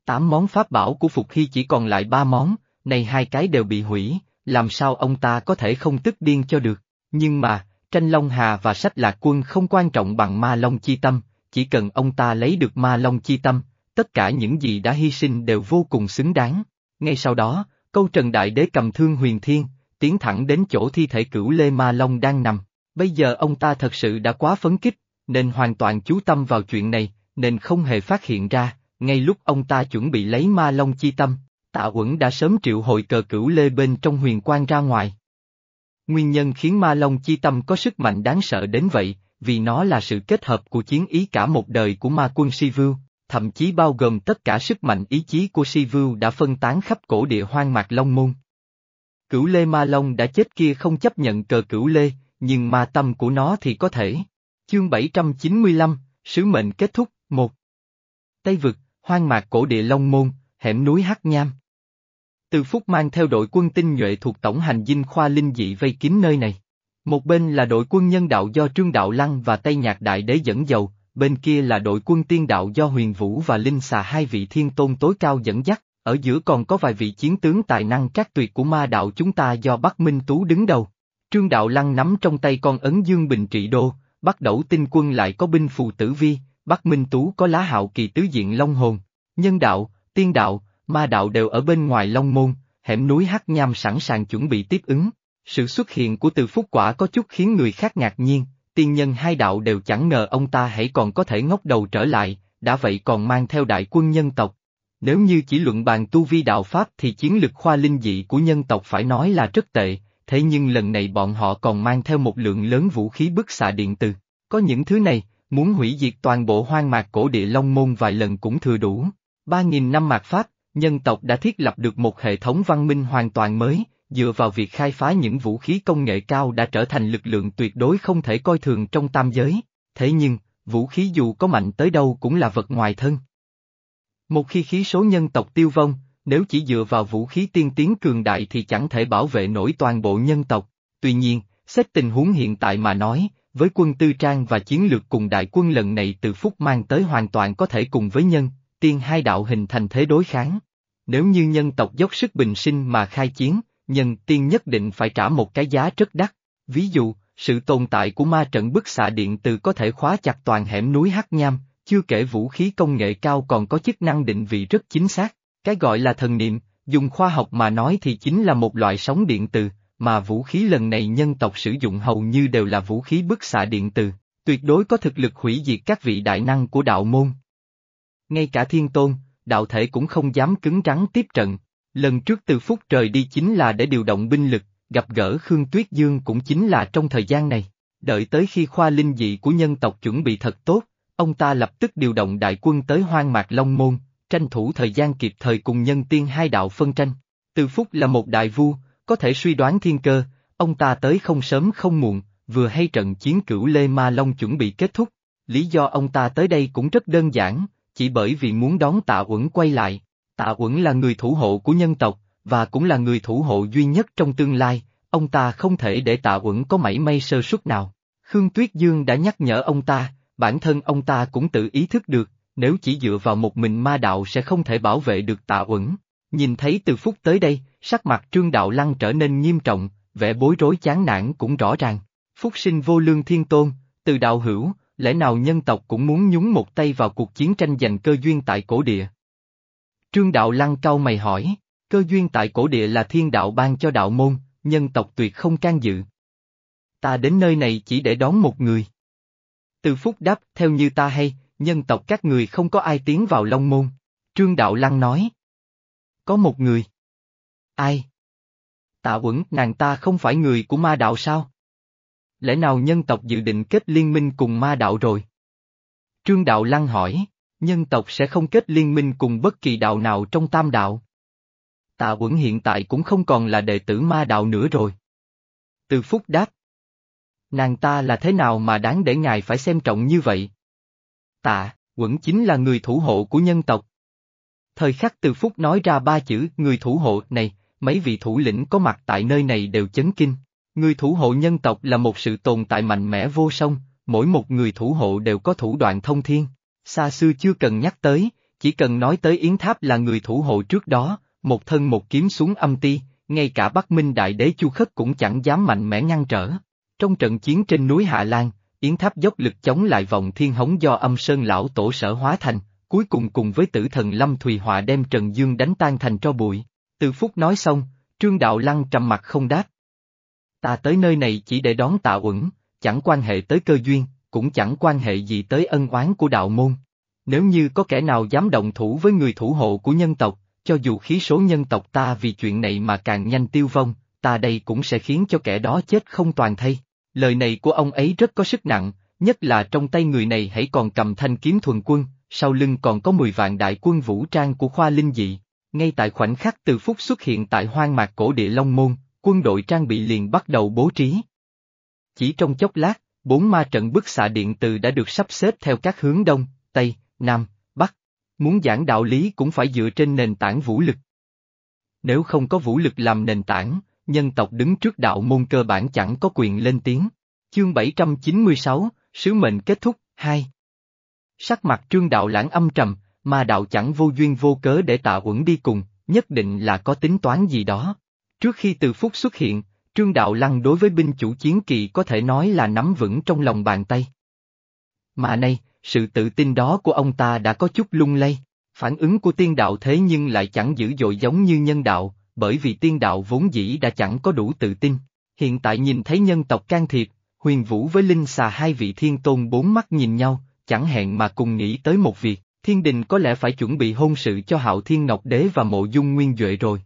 Tám món pháp bảo của Phục Hy chỉ còn lại ba món, này hai cái đều bị hủy, làm sao ông ta có thể không tức điên cho được. Nhưng mà, tranh Long Hà và sách lạc quân không quan trọng bằng ma Long Chi Tâm, chỉ cần ông ta lấy được ma Long Chi Tâm, tất cả những gì đã hy sinh đều vô cùng xứng đáng. Ngay sau đó, câu Trần Đại Đế cầm thương huyền thiên, tiến thẳng đến chỗ thi thể cửu Lê Ma Long đang nằm. Bây giờ ông ta thật sự đã quá phấn kích, nên hoàn toàn chú tâm vào chuyện này, nên không hề phát hiện ra, ngay lúc ông ta chuẩn bị lấy Ma Long chi tâm, tạ uẩn đã sớm triệu hội cờ cửu Lê bên trong huyền Quan ra ngoài. Nguyên nhân khiến Ma Long chi tâm có sức mạnh đáng sợ đến vậy, vì nó là sự kết hợp của chiến ý cả một đời của ma quân si vưu, thậm chí bao gồm tất cả sức mạnh ý chí của si vưu đã phân tán khắp cổ địa hoang mạc Long Môn. Cửu Lê Ma Long đã chết kia không chấp nhận cờ Cửu Lê, nhưng ma tâm của nó thì có thể. Chương 795, Sứ mệnh kết thúc, một Tây Vực, hoang mạc cổ địa Long Môn, hẻm núi Hắc Nham. Từ Phúc mang theo đội quân tinh nhuệ thuộc tổng hành dinh khoa linh dị vây kín nơi này. Một bên là đội quân nhân đạo do Trương Đạo Lăng và Tây Nhạc Đại Đế dẫn dầu, bên kia là đội quân tiên đạo do Huyền Vũ và Linh Xà hai vị thiên tôn tối cao dẫn dắt, ở giữa còn có vài vị chiến tướng tài năng các tuyệt của ma đạo chúng ta do Bắc Minh Tú đứng đầu. Trương Đạo Lăng nắm trong tay con ấn dương bình trị đô, bắt đầu tinh quân lại có binh phù tử vi, Bắc Minh Tú có lá hạo kỳ tứ diện long hồn, nhân đạo, tiên đạo, ma đạo đều ở bên ngoài long môn, hẻm núi hắc nham sẵn sàng chuẩn bị tiếp ứng. Sự xuất hiện của từ phúc quả có chút khiến người khác ngạc nhiên, tiên nhân hai đạo đều chẳng ngờ ông ta hãy còn có thể ngóc đầu trở lại, đã vậy còn mang theo đại quân nhân tộc. Nếu như chỉ luận bàn tu vi đạo Pháp thì chiến lực khoa linh dị của nhân tộc phải nói là rất tệ, thế nhưng lần này bọn họ còn mang theo một lượng lớn vũ khí bức xạ điện từ. Có những thứ này, muốn hủy diệt toàn bộ hoang mạc cổ địa Long Môn vài lần cũng thừa đủ. Ba nghìn năm mạt Pháp, nhân tộc đã thiết lập được một hệ thống văn minh hoàn toàn mới, dựa vào việc khai phá những vũ khí công nghệ cao đã trở thành lực lượng tuyệt đối không thể coi thường trong tam giới. Thế nhưng, vũ khí dù có mạnh tới đâu cũng là vật ngoài thân. Một khi khí số nhân tộc tiêu vong, nếu chỉ dựa vào vũ khí tiên tiến cường đại thì chẳng thể bảo vệ nổi toàn bộ nhân tộc. Tuy nhiên, xét tình huống hiện tại mà nói, với quân tư trang và chiến lược cùng đại quân lần này từ phút mang tới hoàn toàn có thể cùng với nhân, tiên hai đạo hình thành thế đối kháng. Nếu như nhân tộc dốc sức bình sinh mà khai chiến, nhân tiên nhất định phải trả một cái giá rất đắt. Ví dụ, sự tồn tại của ma trận bức xạ điện từ có thể khóa chặt toàn hẻm núi Hắc Nham, chưa kể vũ khí công nghệ cao còn có chức năng định vị rất chính xác. Cái gọi là thần niệm, dùng khoa học mà nói thì chính là một loại sóng điện từ, mà vũ khí lần này nhân tộc sử dụng hầu như đều là vũ khí bức xạ điện từ, tuyệt đối có thực lực hủy diệt các vị đại năng của đạo môn. Ngay cả thiên tôn, đạo thể cũng không dám cứng rắn tiếp trận. Lần trước từ phút trời đi chính là để điều động binh lực, gặp gỡ Khương Tuyết Dương cũng chính là trong thời gian này. Đợi tới khi khoa linh dị của nhân tộc chuẩn bị thật tốt, ông ta lập tức điều động đại quân tới hoang mạc Long Môn, tranh thủ thời gian kịp thời cùng nhân tiên hai đạo phân tranh. Từ Phúc là một đại vua, có thể suy đoán thiên cơ, ông ta tới không sớm không muộn, vừa hay trận chiến cửu Lê Ma Long chuẩn bị kết thúc. Lý do ông ta tới đây cũng rất đơn giản, chỉ bởi vì muốn đón tạ uẩn quay lại. Tạ uẩn là người thủ hộ của nhân tộc, và cũng là người thủ hộ duy nhất trong tương lai, ông ta không thể để tạ uẩn có mảy may sơ suất nào. Khương Tuyết Dương đã nhắc nhở ông ta, bản thân ông ta cũng tự ý thức được, nếu chỉ dựa vào một mình ma đạo sẽ không thể bảo vệ được tạ uẩn. Nhìn thấy từ phút tới đây, sắc mặt trương đạo lăng trở nên nghiêm trọng, vẻ bối rối chán nản cũng rõ ràng. Phúc sinh vô lương thiên tôn, từ đạo hữu, lẽ nào nhân tộc cũng muốn nhúng một tay vào cuộc chiến tranh giành cơ duyên tại cổ địa? Trương đạo lăng cau mày hỏi, cơ duyên tại cổ địa là thiên đạo ban cho đạo môn, nhân tộc tuyệt không can dự. Ta đến nơi này chỉ để đón một người. Từ phúc đáp, theo như ta hay, nhân tộc các người không có ai tiến vào Long Môn. Trương Đạo Lăng nói. Có một người. Ai? Tạ Quẩn, nàng ta không phải người của ma đạo sao? Lẽ nào nhân tộc dự định kết liên minh cùng ma đạo rồi? Trương Đạo Lăng hỏi, nhân tộc sẽ không kết liên minh cùng bất kỳ đạo nào trong tam đạo. Tạ Uẩn hiện tại cũng không còn là đệ tử ma đạo nữa rồi. Từ phúc đáp. Nàng ta là thế nào mà đáng để ngài phải xem trọng như vậy? Tạ, Uẩn chính là người thủ hộ của nhân tộc. Thời khắc từ phúc nói ra ba chữ người thủ hộ này, mấy vị thủ lĩnh có mặt tại nơi này đều chấn kinh. Người thủ hộ nhân tộc là một sự tồn tại mạnh mẽ vô song, mỗi một người thủ hộ đều có thủ đoạn thông thiên. Xa xưa chưa cần nhắc tới, chỉ cần nói tới Yến Tháp là người thủ hộ trước đó, một thân một kiếm xuống âm ti, ngay cả Bắc Minh Đại Đế Chu Khất cũng chẳng dám mạnh mẽ ngăn trở. Trong trận chiến trên núi Hạ Lan, Yến Tháp dốc lực chống lại vòng thiên hống do âm sơn lão tổ sở hóa thành, cuối cùng cùng với tử thần Lâm Thùy Họa đem Trần Dương đánh tan thành tro bụi. Từ phút nói xong, Trương Đạo Lăng trầm mặt không đáp. Ta tới nơi này chỉ để đón tạ uẩn, chẳng quan hệ tới cơ duyên, cũng chẳng quan hệ gì tới ân oán của đạo môn. Nếu như có kẻ nào dám động thủ với người thủ hộ của nhân tộc, cho dù khí số nhân tộc ta vì chuyện này mà càng nhanh tiêu vong, ta đây cũng sẽ khiến cho kẻ đó chết không toàn thây. Lời này của ông ấy rất có sức nặng, nhất là trong tay người này hãy còn cầm thanh kiếm thuần quân, sau lưng còn có 10 vạn đại quân vũ trang của khoa linh dị. Ngay tại khoảnh khắc từ phút xuất hiện tại hoang mạc cổ địa Long Môn, quân đội trang bị liền bắt đầu bố trí. Chỉ trong chốc lát, bốn ma trận bức xạ điện từ đã được sắp xếp theo các hướng đông, tây, nam, bắc. Muốn giảng đạo lý cũng phải dựa trên nền tảng vũ lực. Nếu không có vũ lực làm nền tảng, nhân tộc đứng trước đạo môn cơ bản chẳng có quyền lên tiếng. Chương 796, Sứ mệnh kết thúc, 2 Sắc mặt trương đạo lãng âm trầm, mà đạo chẳng vô duyên vô cớ để tạ uẩn đi cùng, nhất định là có tính toán gì đó. Trước khi từ phúc xuất hiện, trương đạo lăng đối với binh chủ chiến kỳ có thể nói là nắm vững trong lòng bàn tay. Mà nay, sự tự tin đó của ông ta đã có chút lung lay, phản ứng của tiên đạo thế nhưng lại chẳng dữ dội giống như nhân đạo, bởi vì tiên đạo vốn dĩ đã chẳng có đủ tự tin. Hiện tại nhìn thấy nhân tộc can thiệp, huyền vũ với linh xà hai vị thiên tôn bốn mắt nhìn nhau, chẳng hẹn mà cùng nghĩ tới một việc, thiên đình có lẽ phải chuẩn bị hôn sự cho hạo thiên ngọc đế và mộ dung nguyên Duệ rồi.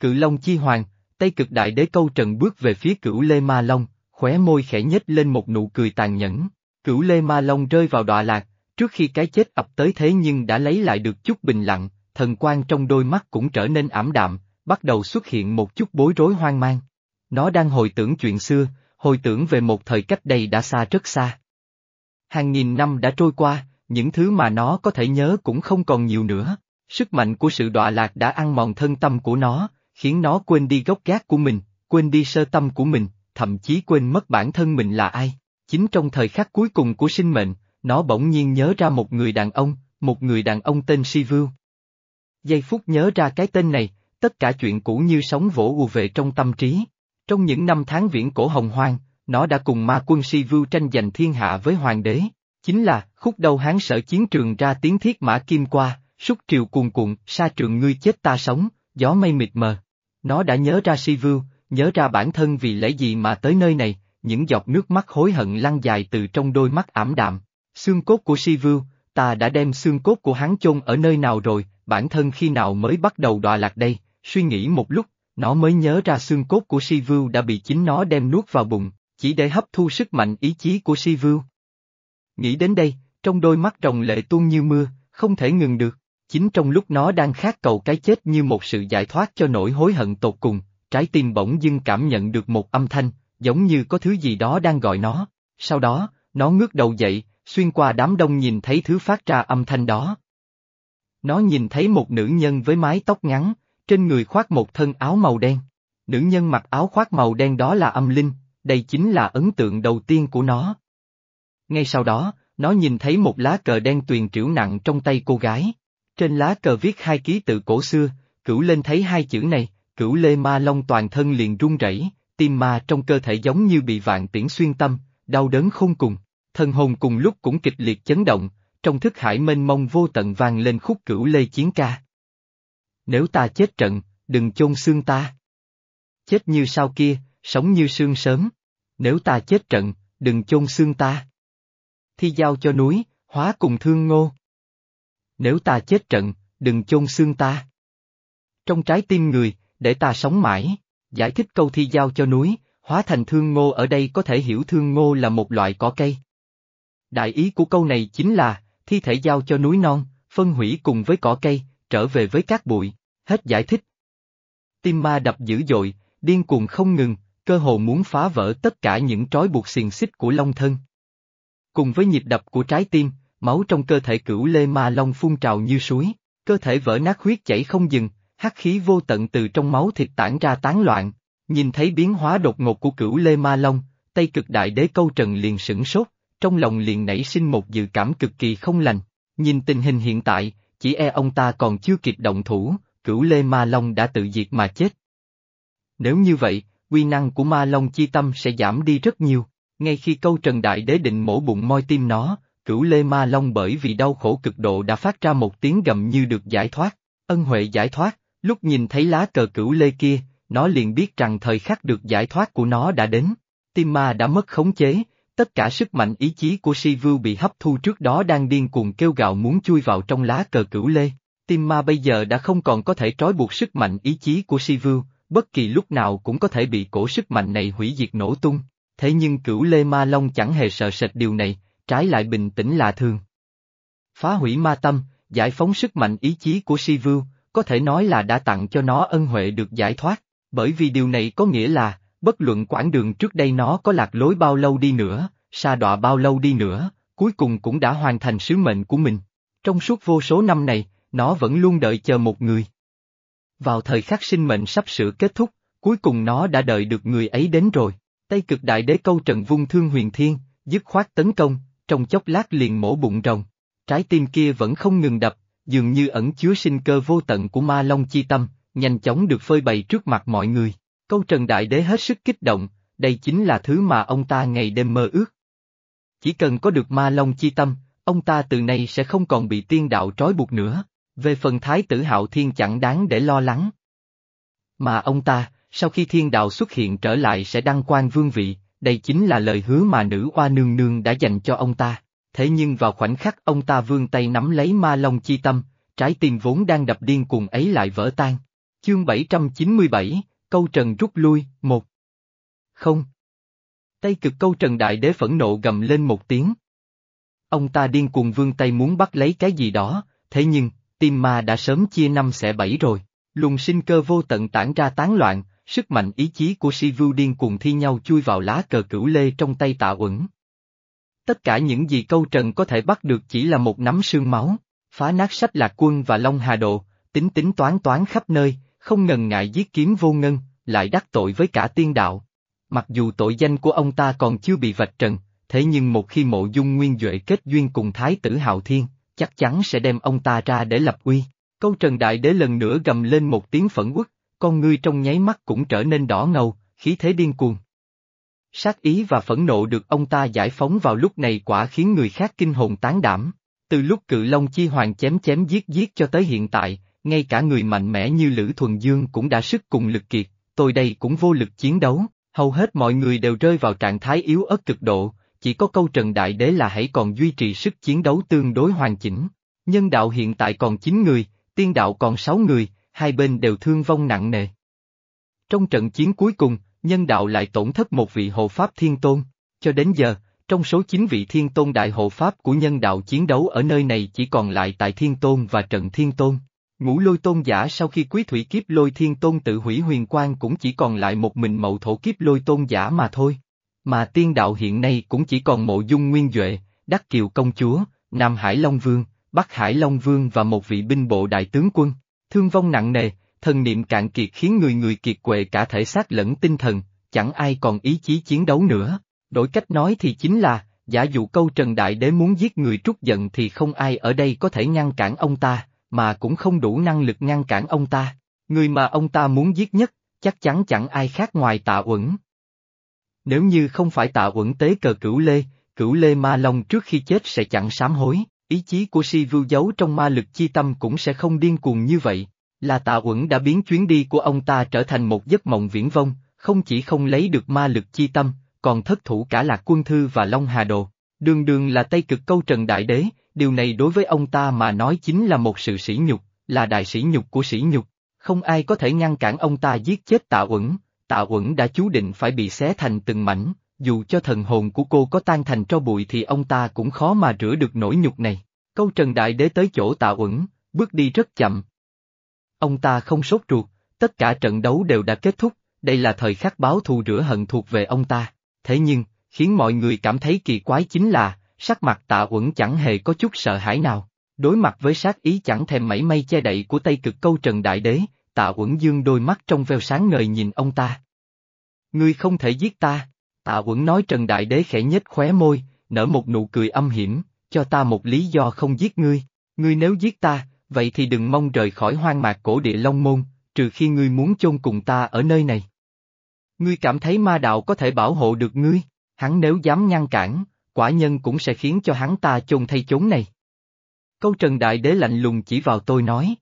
Cự Long Chi Hoàng, Tây cực đại đế câu trần bước về phía cửu Lê Ma Long, khóe môi khẽ nhếch lên một nụ cười tàn nhẫn. Cửu Lê Ma Long rơi vào đọa lạc, trước khi cái chết ập tới thế nhưng đã lấy lại được chút bình lặng, thần quang trong đôi mắt cũng trở nên ảm đạm, bắt đầu xuất hiện một chút bối rối hoang mang. Nó đang hồi tưởng chuyện xưa, hồi tưởng về một thời cách đây đã xa rất xa. Hàng nghìn năm đã trôi qua, những thứ mà nó có thể nhớ cũng không còn nhiều nữa. Sức mạnh của sự đọa lạc đã ăn mòn thân tâm của nó, khiến nó quên đi gốc gác của mình, quên đi sơ tâm của mình, thậm chí quên mất bản thân mình là ai. Chính trong thời khắc cuối cùng của sinh mệnh, nó bỗng nhiên nhớ ra một người đàn ông, một người đàn ông tên Sivu. Giây phút nhớ ra cái tên này, tất cả chuyện cũ như sóng vỗ u về trong tâm trí. Trong những năm tháng viễn cổ hồng hoang, nó đã cùng ma quân Sivu tranh giành thiên hạ với hoàng đế. Chính là, khúc đầu hán sở chiến trường ra tiếng thiết mã kim qua, súc triều cuồn cuộn, sa trường ngươi chết ta sống, gió mây mịt mờ. Nó đã nhớ ra Sivu, nhớ ra bản thân vì lẽ gì mà tới nơi này, những giọt nước mắt hối hận lăn dài từ trong đôi mắt ảm đạm. Xương cốt của Sivu, ta đã đem xương cốt của hắn chôn ở nơi nào rồi, bản thân khi nào mới bắt đầu đọa lạc đây, suy nghĩ một lúc, nó mới nhớ ra xương cốt của Sivu đã bị chính nó đem nuốt vào bụng, chỉ để hấp thu sức mạnh ý chí của Sivu. Nghĩ đến đây, trong đôi mắt rồng lệ tuôn như mưa, không thể ngừng được. Chính trong lúc nó đang khát cầu cái chết như một sự giải thoát cho nỗi hối hận tột cùng, trái tim bỗng dưng cảm nhận được một âm thanh, giống như có thứ gì đó đang gọi nó. Sau đó, nó ngước đầu dậy, xuyên qua đám đông nhìn thấy thứ phát ra âm thanh đó. Nó nhìn thấy một nữ nhân với mái tóc ngắn, trên người khoác một thân áo màu đen. Nữ nhân mặc áo khoác màu đen đó là âm linh, đây chính là ấn tượng đầu tiên của nó. Ngay sau đó, nó nhìn thấy một lá cờ đen tuyền triểu nặng trong tay cô gái. Trên lá cờ viết hai ký tự cổ xưa, cửu lên thấy hai chữ này, cửu lê ma long toàn thân liền run rẩy, tim ma trong cơ thể giống như bị vạn tiễn xuyên tâm, đau đớn không cùng, thân hồn cùng lúc cũng kịch liệt chấn động, trong thức hải mênh mông vô tận vang lên khúc cửu lê chiến ca. Nếu ta chết trận, đừng chôn xương ta. Chết như sao kia, sống như sương sớm. Nếu ta chết trận, đừng chôn xương ta. Thi giao cho núi, hóa cùng thương ngô. Nếu ta chết trận, đừng chôn xương ta. Trong trái tim người, để ta sống mãi, giải thích câu thi giao cho núi, hóa thành thương ngô ở đây có thể hiểu thương ngô là một loại cỏ cây. Đại ý của câu này chính là, thi thể giao cho núi non, phân hủy cùng với cỏ cây, trở về với các bụi, hết giải thích. Tim ma đập dữ dội, điên cuồng không ngừng, cơ hồ muốn phá vỡ tất cả những trói buộc xiềng xích của long thân. Cùng với nhịp đập của trái tim, máu trong cơ thể cửu lê ma long phun trào như suối, cơ thể vỡ nát huyết chảy không dừng, hắc khí vô tận từ trong máu thịt tản ra tán loạn. Nhìn thấy biến hóa đột ngột của cửu lê ma long, Tây cực đại đế câu trần liền sửng sốt, trong lòng liền nảy sinh một dự cảm cực kỳ không lành. Nhìn tình hình hiện tại, chỉ e ông ta còn chưa kịp động thủ, cửu lê ma long đã tự diệt mà chết. Nếu như vậy, quy năng của ma long chi tâm sẽ giảm đi rất nhiều. Ngay khi câu trần đại đế định mổ bụng moi tim nó, cửu lê ma long bởi vì đau khổ cực độ đã phát ra một tiếng gầm như được giải thoát, ân huệ giải thoát, lúc nhìn thấy lá cờ cửu lê kia, nó liền biết rằng thời khắc được giải thoát của nó đã đến. Tim ma đã mất khống chế, tất cả sức mạnh ý chí của Si Vưu bị hấp thu trước đó đang điên cuồng kêu gào muốn chui vào trong lá cờ cửu lê. Tim ma bây giờ đã không còn có thể trói buộc sức mạnh ý chí của Si Vưu, bất kỳ lúc nào cũng có thể bị cổ sức mạnh này hủy diệt nổ tung. Thế nhưng cửu lê ma long chẳng hề sợ sệt điều này, trái lại bình tĩnh lạ thường. Phá hủy ma tâm, giải phóng sức mạnh ý chí của Sivu, có thể nói là đã tặng cho nó ân huệ được giải thoát, bởi vì điều này có nghĩa là, bất luận quãng đường trước đây nó có lạc lối bao lâu đi nữa, xa đọa bao lâu đi nữa, cuối cùng cũng đã hoàn thành sứ mệnh của mình. Trong suốt vô số năm này, nó vẫn luôn đợi chờ một người. Vào thời khắc sinh mệnh sắp sửa kết thúc, cuối cùng nó đã đợi được người ấy đến rồi. Tây cực đại đế câu trận vung thương huyền thiên, dứt khoát tấn công, trong chốc lát liền mổ bụng rồng. Trái tim kia vẫn không ngừng đập, dường như ẩn chứa sinh cơ vô tận của ma long chi tâm, nhanh chóng được phơi bày trước mặt mọi người. Câu trần đại đế hết sức kích động, đây chính là thứ mà ông ta ngày đêm mơ ước. Chỉ cần có được ma long chi tâm, ông ta từ nay sẽ không còn bị tiên đạo trói buộc nữa. Về phần thái tử hạo thiên chẳng đáng để lo lắng. Mà ông ta, sau khi thiên đạo xuất hiện trở lại sẽ đăng quan vương vị, đây chính là lời hứa mà nữ oa nương nương đã dành cho ông ta. Thế nhưng vào khoảnh khắc ông ta vươn tay nắm lấy ma long chi tâm, trái tim vốn đang đập điên cuồng ấy lại vỡ tan. Chương 797, câu trần rút lui, một. Không. Tay cực câu trần đại đế phẫn nộ gầm lên một tiếng. Ông ta điên cuồng vươn tay muốn bắt lấy cái gì đó, thế nhưng, tim ma đã sớm chia năm xẻ bảy rồi, luồng sinh cơ vô tận tản ra tán loạn, sức mạnh ý chí của Sivu điên cuồng thi nhau chui vào lá cờ cửu lê trong tay tạ uẩn. Tất cả những gì câu trần có thể bắt được chỉ là một nắm sương máu, phá nát sách lạc quân và Long Hà Độ, tính tính toán toán khắp nơi, không ngần ngại giết kiếm vô ngân, lại đắc tội với cả tiên đạo. Mặc dù tội danh của ông ta còn chưa bị vạch trần, thế nhưng một khi mộ dung nguyên Duệ kết duyên cùng Thái tử Hạo Thiên, chắc chắn sẽ đem ông ta ra để lập uy. Câu Trần Đại Đế lần nữa gầm lên một tiếng phẫn uất, con ngươi trong nháy mắt cũng trở nên đỏ ngầu, khí thế điên cuồng. Sát ý và phẫn nộ được ông ta giải phóng vào lúc này quả khiến người khác kinh hồn tán đảm. Từ lúc cự long chi hoàng chém chém giết giết cho tới hiện tại, ngay cả người mạnh mẽ như Lữ Thuần Dương cũng đã sức cùng lực kiệt, tôi đây cũng vô lực chiến đấu, hầu hết mọi người đều rơi vào trạng thái yếu ớt cực độ, chỉ có câu Trần Đại Đế là hãy còn duy trì sức chiến đấu tương đối hoàn chỉnh. Nhân đạo hiện tại còn 9 người, tiên đạo còn 6 người, hai bên đều thương vong nặng nề. Trong trận chiến cuối cùng, nhân đạo lại tổn thất một vị hộ pháp thiên tôn, cho đến giờ, trong số 9 vị thiên tôn đại hộ pháp của nhân đạo chiến đấu ở nơi này chỉ còn lại tại thiên tôn và trận thiên tôn. Ngũ lôi tôn giả sau khi quý thủy kiếp lôi thiên tôn tự hủy huyền quang cũng chỉ còn lại một mình mậu thổ kiếp lôi tôn giả mà thôi. Mà tiên đạo hiện nay cũng chỉ còn mộ dung nguyên Duệ, Đắc Kiều Công Chúa, Nam Hải Long Vương, Bắc Hải Long Vương và một vị binh bộ đại tướng quân. Thương vong nặng nề, thần niệm cạn kiệt khiến người người kiệt quệ cả thể xác lẫn tinh thần, chẳng ai còn ý chí chiến đấu nữa. Đổi cách nói thì chính là, giả dụ câu Trần Đại Đế muốn giết người trút giận thì không ai ở đây có thể ngăn cản ông ta, mà cũng không đủ năng lực ngăn cản ông ta. Người mà ông ta muốn giết nhất, chắc chắn chẳng ai khác ngoài tạ uẩn. Nếu như không phải tạ uẩn tế cờ cửu lê, cửu lê ma long trước khi chết sẽ chẳng sám hối, ý chí của si vưu giấu trong ma lực chi tâm cũng sẽ không điên cuồng như vậy. Là tạ uẩn đã biến chuyến đi của ông ta trở thành một giấc mộng viễn vông, không chỉ không lấy được ma lực chi tâm, còn thất thủ cả lạc quân thư và long hà đồ. Đường đường là Tây cực câu trần đại đế, điều này đối với ông ta mà nói chính là một sự sỉ nhục, là đại sỉ nhục của sỉ nhục. Không ai có thể ngăn cản ông ta giết chết tạ uẩn, tạ uẩn đã chú định phải bị xé thành từng mảnh, dù cho thần hồn của cô có tan thành tro bụi thì ông ta cũng khó mà rửa được nỗi nhục này. Câu Trần Đại Đế tới chỗ tạ uẩn, bước đi rất chậm. Ông ta không sốt ruột, tất cả trận đấu đều đã kết thúc, đây là thời khắc báo thù rửa hận thuộc về ông ta. Thế nhưng, khiến mọi người cảm thấy kỳ quái chính là, sắc mặt tạ uẩn chẳng hề có chút sợ hãi nào. Đối mặt với sát ý chẳng thèm mảy may che đậy của Tây Cực Câu Trần Đại Đế, tạ uẩn dương đôi mắt trong veo sáng ngời nhìn ông ta. Ngươi không thể giết ta, tạ uẩn nói Trần Đại Đế khẽ nhếch khóe môi, nở một nụ cười âm hiểm, cho ta một lý do không giết ngươi, ngươi nếu giết ta, vậy thì đừng mong rời khỏi hoang mạc cổ địa Long Môn, trừ khi ngươi muốn chôn cùng ta ở nơi này. Ngươi cảm thấy ma đạo có thể bảo hộ được ngươi, hắn nếu dám ngăn cản, quả nhân cũng sẽ khiến cho hắn ta chôn thay chốn này. Câu Trần Đại Đế lạnh lùng chỉ vào tôi nói.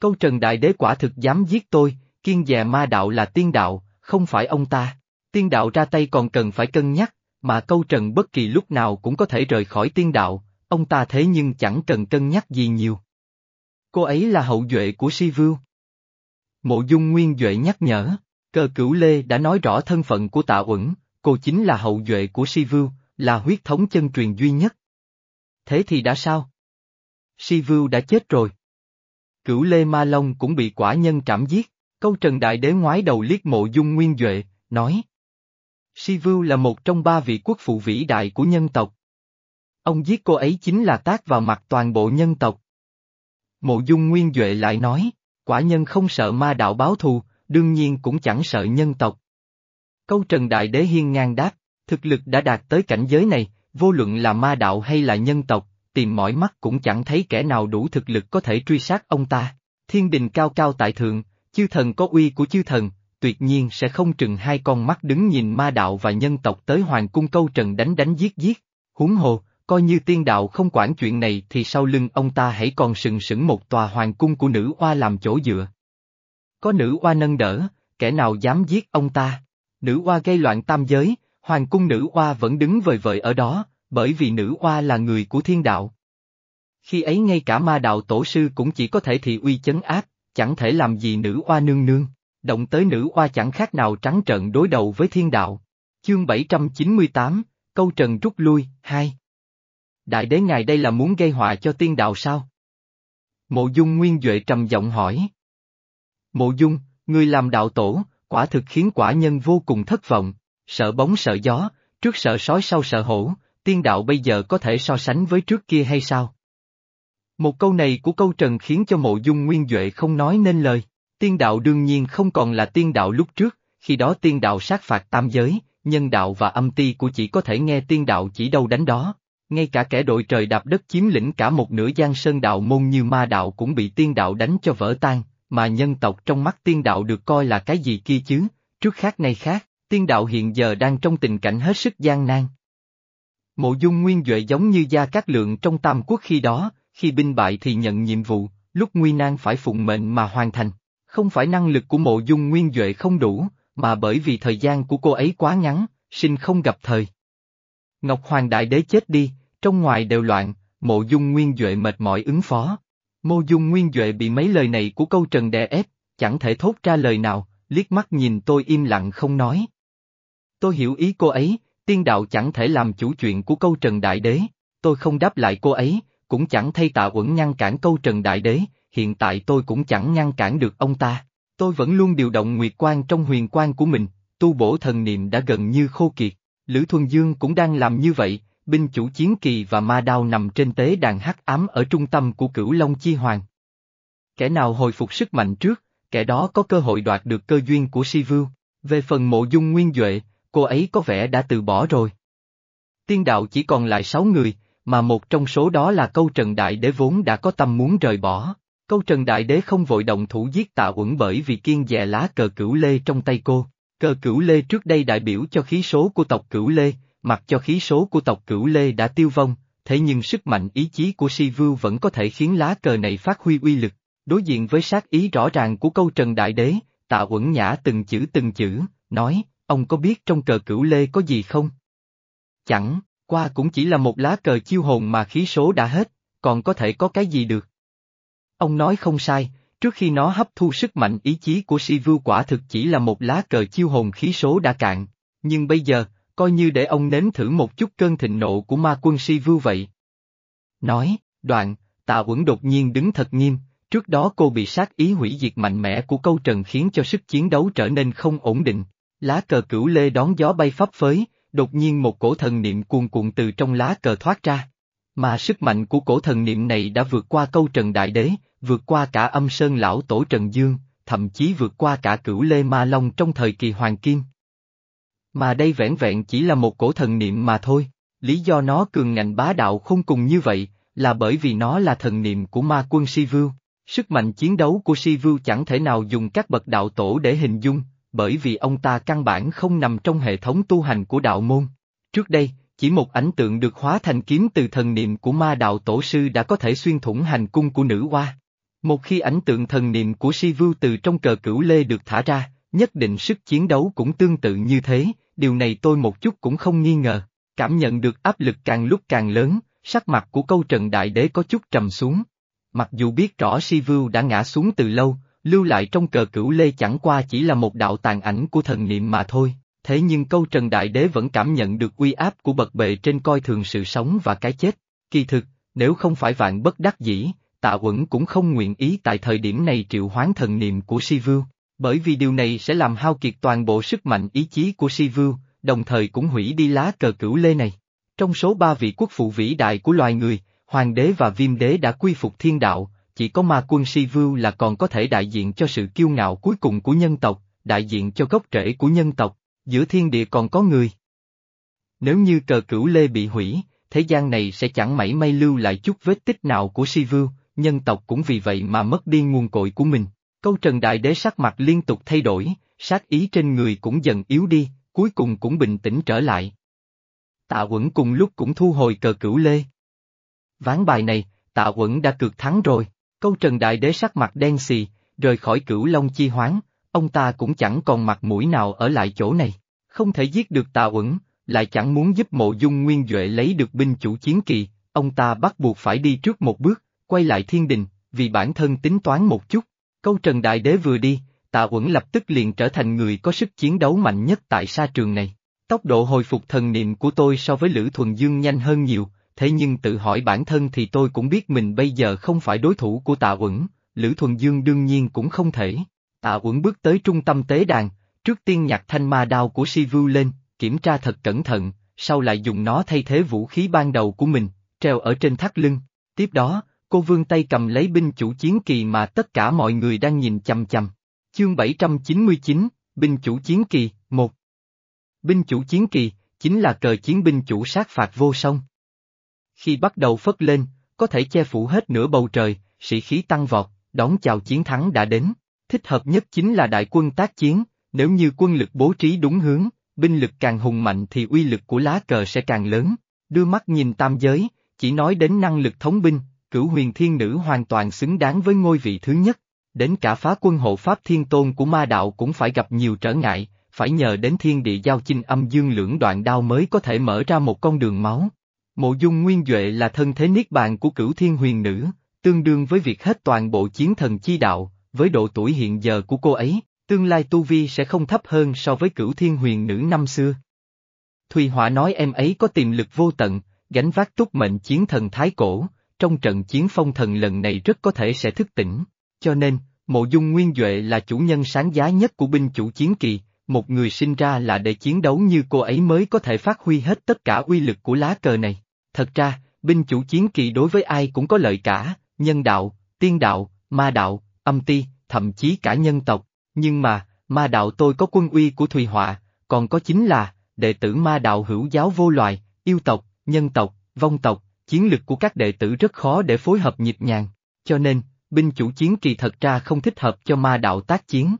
Câu Trần Đại Đế quả thực dám giết tôi, kiên dè ma đạo là tiên đạo, không phải ông ta. Tiên đạo ra tay còn cần phải cân nhắc, mà câu Trần bất kỳ lúc nào cũng có thể rời khỏi tiên đạo, ông ta thế nhưng chẳng cần cân nhắc gì nhiều. Cô ấy là hậu duệ của Si Vưu. Mộ Dung Nguyên Duệ nhắc nhở, cơ cửu Lê đã nói rõ thân phận của tạ uẩn, cô chính là hậu duệ của Si Vưu, là huyết thống chân truyền duy nhất. Thế thì đã sao? Si Vưu đã chết rồi. Cửu Lê Ma Long cũng bị quả nhân trảm giết, câu Trần Đại Đế ngoái đầu liếc mộ dung nguyên Duệ, nói. Sivu là một trong ba vị quốc phụ vĩ đại của nhân tộc. Ông giết cô ấy chính là tác vào mặt toàn bộ nhân tộc. Mộ dung nguyên Duệ lại nói, Quả nhân không sợ ma đạo báo thù, đương nhiên cũng chẳng sợ nhân tộc. Câu Trần Đại Đế hiên ngang đáp, thực lực đã đạt tới cảnh giới này, vô luận là ma đạo hay là nhân tộc, tìm mỏi mắt cũng chẳng thấy kẻ nào đủ thực lực có thể truy sát ông ta. Thiên đình cao cao tại thượng, chư thần có uy của chư thần, tuyệt nhiên sẽ không trừng hai con mắt đứng nhìn ma đạo và nhân tộc tới hoàng cung câu trần đánh đánh giết giết. Huống hồ, coi như tiên đạo không quản chuyện này thì sau lưng ông ta hãy còn sừng sững một tòa hoàng cung của nữ oa làm chỗ dựa. Có nữ oa nâng đỡ, kẻ nào dám giết ông ta? Nữ oa gây loạn tam giới, hoàng cung nữ oa vẫn đứng vời vợi ở đó, bởi vì nữ oa là người của thiên đạo. Khi ấy ngay cả ma đạo tổ sư cũng chỉ có thể thị uy chấn áp, chẳng thể làm gì nữ oa nương nương, động tới nữ oa chẳng khác nào trắng trợn đối đầu với thiên đạo. Chương 798, Câu Trần rút lui, 2 Đại đế ngài đây là muốn gây họa cho tiên đạo sao? Mộ dung nguyên Duệ trầm giọng hỏi. Mộ dung, người làm đạo tổ, quả thực khiến quả nhân vô cùng thất vọng, sợ bóng sợ gió, trước sợ sói sau sợ hổ, tiên đạo bây giờ có thể so sánh với trước kia hay sao? Một câu này của câu trần khiến cho mộ dung nguyên Duệ không nói nên lời, tiên đạo đương nhiên không còn là tiên đạo lúc trước, khi đó tiên đạo sát phạt tam giới, nhân đạo và âm ti của chỉ có thể nghe tiên đạo chỉ đâu đánh đó. Ngay cả kẻ đội trời đạp đất chiếm lĩnh cả một nửa giang sơn đạo môn như ma đạo cũng bị tiên đạo đánh cho vỡ tan, mà nhân tộc trong mắt tiên đạo được coi là cái gì kia chứ, trước khác nay khác, tiên đạo hiện giờ đang trong tình cảnh hết sức gian nan. Mộ dung nguyên Duệ giống như Gia các Lượng trong Tam Quốc khi đó, khi binh bại thì nhận nhiệm vụ, lúc nguy nan phải phụng mệnh mà hoàn thành. Không phải năng lực của mộ dung nguyên Duệ không đủ, mà bởi vì thời gian của cô ấy quá ngắn, sinh không gặp thời. Ngọc Hoàng Đại Đế chết đi, trong ngoài đều loạn, mộ dung nguyên Duệ mệt mỏi ứng phó. Mộ dung nguyên Duệ bị mấy lời này của câu trần đè ép, chẳng thể thốt ra lời nào, liếc mắt nhìn tôi im lặng không nói. Tôi hiểu ý cô ấy, tiên đạo chẳng thể làm chủ chuyện của câu trần đại đế, tôi không đáp lại cô ấy, cũng chẳng thay tạ uẩn ngăn cản câu trần đại đế, hiện tại tôi cũng chẳng ngăn cản được ông ta. Tôi vẫn luôn điều động nguyệt quan trong huyền quan của mình, tu bổ thần niệm đã gần như khô kiệt. Lữ Thuần Dương cũng đang làm như vậy, binh chủ chiến kỳ và ma đao nằm trên tế đàn hắc ám ở trung tâm của cửu Long Chi Hoàng. Kẻ nào hồi phục sức mạnh trước, kẻ đó có cơ hội đoạt được cơ duyên của Si Vưu. Về phần mộ dung nguyên Duệ, cô ấy có vẻ đã từ bỏ rồi. Tiên đạo chỉ còn lại sáu người, mà một trong số đó là câu Trần Đại Đế vốn đã có tâm muốn rời bỏ. Câu Trần Đại Đế không vội động thủ giết tạ uẩn bởi vì kiên dè lá cờ cửu lê trong tay cô. Cờ cửu lê trước đây đại biểu cho khí số của tộc cửu lê, mặc cho khí số của tộc cửu lê đã tiêu vong, thế nhưng sức mạnh ý chí của si vưu vẫn có thể khiến lá cờ này phát huy uy lực. Đối diện với sát ý rõ ràng của câu Trần Đại Đế, tạ uẩn nhã từng chữ từng chữ, nói, ông có biết trong cờ cửu lê có gì không? Chẳng, qua cũng chỉ là một lá cờ chiêu hồn mà khí số đã hết, còn có thể có cái gì được? Ông nói không sai, trước khi nó hấp thu sức mạnh ý chí của si vưu quả thực chỉ là một lá cờ chiêu hồn khí số đã cạn, nhưng bây giờ, coi như để ông nếm thử một chút cơn thịnh nộ của ma quân si vưu vậy. Nói, đoạn, tạ uẩn đột nhiên đứng thật nghiêm, trước đó cô bị sát ý hủy diệt mạnh mẽ của câu trần khiến cho sức chiến đấu trở nên không ổn định, lá cờ cửu lê đón gió bay phấp phới, đột nhiên một cổ thần niệm cuồn cuộn từ trong lá cờ thoát ra. Mà sức mạnh của cổ thần niệm này đã vượt qua câu trần đại đế, vượt qua cả âm sơn lão tổ Trần Dương, thậm chí vượt qua cả cửu lê ma long trong thời kỳ hoàng kim. Mà đây vẻn vẹn chỉ là một cổ thần niệm mà thôi, lý do nó cường ngạnh bá đạo không cùng như vậy, là bởi vì nó là thần niệm của ma quân Si Vưu. Sức mạnh chiến đấu của Si Vưu chẳng thể nào dùng các bậc đạo tổ để hình dung, bởi vì ông ta căn bản không nằm trong hệ thống tu hành của đạo môn. Trước đây, chỉ một ảnh tượng được hóa thành kiếm từ thần niệm của ma đạo tổ sư đã có thể xuyên thủng hành cung của nữ hoa. Một khi ảnh tượng thần niệm của Si Vưu từ trong cờ cửu lê được thả ra, nhất định sức chiến đấu cũng tương tự như thế, điều này tôi một chút cũng không nghi ngờ. Cảm nhận được áp lực càng lúc càng lớn, sắc mặt của câu trần đại đế có chút trầm xuống. Mặc dù biết rõ Si Vưu đã ngã xuống từ lâu, lưu lại trong cờ cửu lê chẳng qua chỉ là một đạo tàn ảnh của thần niệm mà thôi, thế nhưng câu trần đại đế vẫn cảm nhận được uy áp của bậc bệ trên coi thường sự sống và cái chết. Kỳ thực, nếu không phải vạn bất đắc dĩ, tạ quẩn cũng không nguyện ý tại thời điểm này triệu hoán thần niệm của Si Vưu, bởi vì điều này sẽ làm hao kiệt toàn bộ sức mạnh ý chí của Si Vưu, đồng thời cũng hủy đi lá cờ cửu lê này. Trong số ba vị quốc phụ vĩ đại của loài người, Hoàng đế và Viêm đế đã quy phục thiên đạo, chỉ có ma quân si vưu là còn có thể đại diện cho sự kiêu ngạo cuối cùng của nhân tộc, đại diện cho gốc rễ của nhân tộc, giữa thiên địa còn có người. Nếu như cờ cửu lê bị hủy, thế gian này sẽ chẳng mảy may lưu lại chút vết tích nào của si vưu, nhân tộc cũng vì vậy mà mất đi nguồn cội của mình. Câu trần đại đế sắc mặt liên tục thay đổi, sát ý trên người cũng dần yếu đi, cuối cùng cũng bình tĩnh trở lại. Tạ Quẩn cùng lúc cũng thu hồi cờ cửu lê. Ván bài này, Tạ Quẩn đã cược thắng rồi, câu trần đại đế sắc mặt đen xì, rời khỏi cửu long chi hoán, ông ta cũng chẳng còn mặt mũi nào ở lại chỗ này, không thể giết được Tạ Quẩn, lại chẳng muốn giúp mộ dung nguyên Duệ lấy được binh chủ chiến kỳ, ông ta bắt buộc phải đi trước một bước, quay lại thiên đình, vì bản thân tính toán một chút. Câu Trần Đại Đế vừa đi, Tạ Uẩn lập tức liền trở thành người có sức chiến đấu mạnh nhất tại sa trường này. Tốc độ hồi phục thần niệm của tôi so với Lữ Thuần Dương nhanh hơn nhiều, thế nhưng tự hỏi bản thân thì tôi cũng biết mình bây giờ không phải đối thủ của Tạ Uẩn, Lữ Thuần Dương đương nhiên cũng không thể. Tạ Uẩn bước tới trung tâm tế đàn, trước tiên nhặt thanh ma đao của Sivu lên, kiểm tra thật cẩn thận, sau lại dùng nó thay thế vũ khí ban đầu của mình, treo ở trên thắt lưng. Tiếp đó, cô vương tay cầm lấy binh chủ chiến kỳ mà tất cả mọi người đang nhìn chăm chăm. Chương 799, Binh chủ chiến kỳ, 1 Binh chủ chiến kỳ, chính là cờ chiến binh chủ sát phạt vô song. Khi bắt đầu phất lên, có thể che phủ hết nửa bầu trời, sĩ khí tăng vọt, đón chào chiến thắng đã đến. Thích hợp nhất chính là đại quân tác chiến, nếu như quân lực bố trí đúng hướng, binh lực càng hùng mạnh thì uy lực của lá cờ sẽ càng lớn. Đưa mắt nhìn tam giới, chỉ nói đến năng lực thống binh, cửu huyền thiên nữ hoàn toàn xứng đáng với ngôi vị thứ nhất. Đến cả phá quân hộ pháp thiên tôn của ma đạo cũng phải gặp nhiều trở ngại, phải nhờ đến thiên địa giao chinh âm dương lưỡng đoạn đao mới có thể mở ra một con đường máu. Mộ dung nguyên Duệ là thân thế niết bàn của cửu thiên huyền nữ, tương đương với việc hết toàn bộ chiến thần chi đạo, với độ tuổi hiện giờ của cô ấy, tương lai tu vi sẽ không thấp hơn so với cửu thiên huyền nữ năm xưa. Thùy Họa nói em ấy có tiềm lực vô tận, gánh vác túc mệnh chiến thần thái cổ, trong trận chiến phong thần lần này rất có thể sẽ thức tỉnh, cho nên, mộ dung nguyên Duệ là chủ nhân sáng giá nhất của binh chủ chiến kỳ, một người sinh ra là để chiến đấu như cô ấy mới có thể phát huy hết tất cả uy lực của lá cờ này. Thật ra, binh chủ chiến kỳ đối với ai cũng có lợi cả, nhân đạo, tiên đạo, ma đạo, âm ti, thậm chí cả nhân tộc, nhưng mà, ma đạo tôi có quân uy của Thùy Họa, còn có chính là, đệ tử ma đạo hữu giáo vô loài, yêu tộc, nhân tộc, vong tộc, chiến lực của các đệ tử rất khó để phối hợp nhịp nhàng, cho nên, binh chủ chiến kỳ thật ra không thích hợp cho ma đạo tác chiến.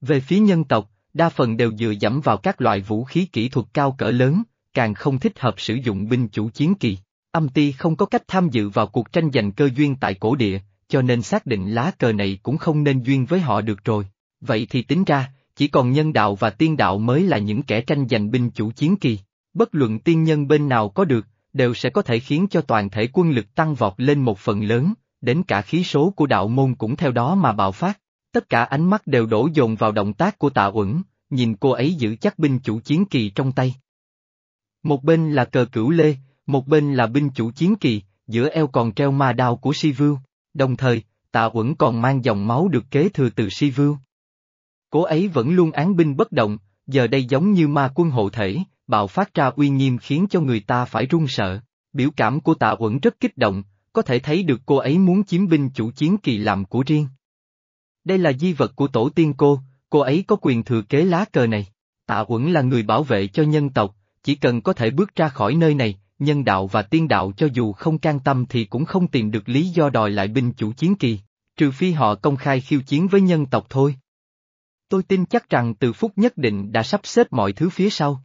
Về phía nhân tộc, đa phần đều dựa dẫm vào các loại vũ khí kỹ thuật cao cỡ lớn, càng không thích hợp sử dụng binh chủ chiến kỳ. Âm ti không có cách tham dự vào cuộc tranh giành cơ duyên tại cổ địa, cho nên xác định lá cờ này cũng không nên duyên với họ được rồi. Vậy thì tính ra, chỉ còn nhân đạo và tiên đạo mới là những kẻ tranh giành binh chủ chiến kỳ. Bất luận tiên nhân bên nào có được, đều sẽ có thể khiến cho toàn thể quân lực tăng vọt lên một phần lớn, đến cả khí số của đạo môn cũng theo đó mà bạo phát. Tất cả ánh mắt đều đổ dồn vào động tác của tạ uẩn, nhìn cô ấy giữ chắc binh chủ chiến kỳ trong tay. Một bên là cờ cửu lê, một bên là binh chủ chiến kỳ, giữa eo còn treo ma đao của Si Vưu, đồng thời, tạ uẩn còn mang dòng máu được kế thừa từ Si Vưu. Cô ấy vẫn luôn án binh bất động, giờ đây giống như ma quân hộ thể, bạo phát ra uy nghiêm khiến cho người ta phải run sợ. Biểu cảm của tạ uẩn rất kích động, có thể thấy được cô ấy muốn chiếm binh chủ chiến kỳ làm của riêng. Đây là di vật của tổ tiên cô, cô ấy có quyền thừa kế lá cờ này. Tạ Uẩn là người bảo vệ cho nhân tộc, chỉ cần có thể bước ra khỏi nơi này, nhân đạo và tiên đạo cho dù không can tâm thì cũng không tìm được lý do đòi lại binh chủ chiến kỳ, trừ phi họ công khai khiêu chiến với nhân tộc thôi. Tôi tin chắc rằng từ phút nhất định đã sắp xếp mọi thứ phía sau.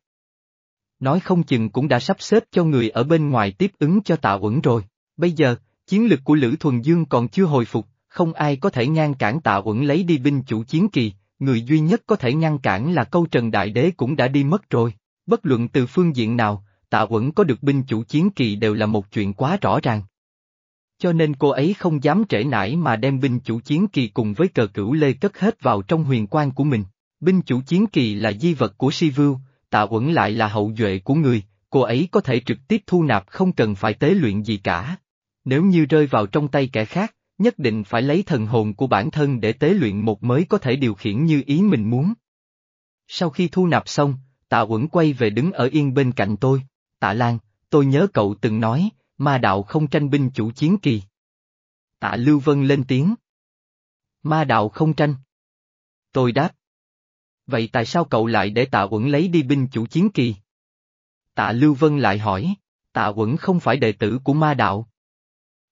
Nói không chừng cũng đã sắp xếp cho người ở bên ngoài tiếp ứng cho tạ uẩn rồi. Bây giờ, chiến lực của Lữ Thuần Dương còn chưa hồi phục, không ai có thể ngăn cản tạ uẩn lấy đi binh chủ chiến kỳ, người duy nhất có thể ngăn cản là câu Trần Đại Đế cũng đã đi mất rồi. Bất luận từ phương diện nào, tạ uẩn có được binh chủ chiến kỳ đều là một chuyện quá rõ ràng. Cho nên cô ấy không dám trễ nải mà đem binh chủ chiến kỳ cùng với cờ cửu lê cất hết vào trong huyền quan của mình. Binh chủ chiến kỳ là di vật của Si Vưu, tạ uẩn lại là hậu duệ của người, cô ấy có thể trực tiếp thu nạp không cần phải tế luyện gì cả. Nếu như rơi vào trong tay kẻ khác, nhất định phải lấy thần hồn của bản thân để tế luyện một mới có thể điều khiển như ý mình muốn. Sau khi thu nạp xong, tạ uẩn quay về đứng ở yên bên cạnh tôi, tạ Lan, tôi nhớ cậu từng nói, ma đạo không tranh binh chủ chiến kỳ. Tạ Lưu Vân lên tiếng. Ma đạo không tranh. Tôi đáp. Vậy tại sao cậu lại để tạ uẩn lấy đi binh chủ chiến kỳ? Tạ Lưu Vân lại hỏi, tạ uẩn không phải đệ tử của ma đạo.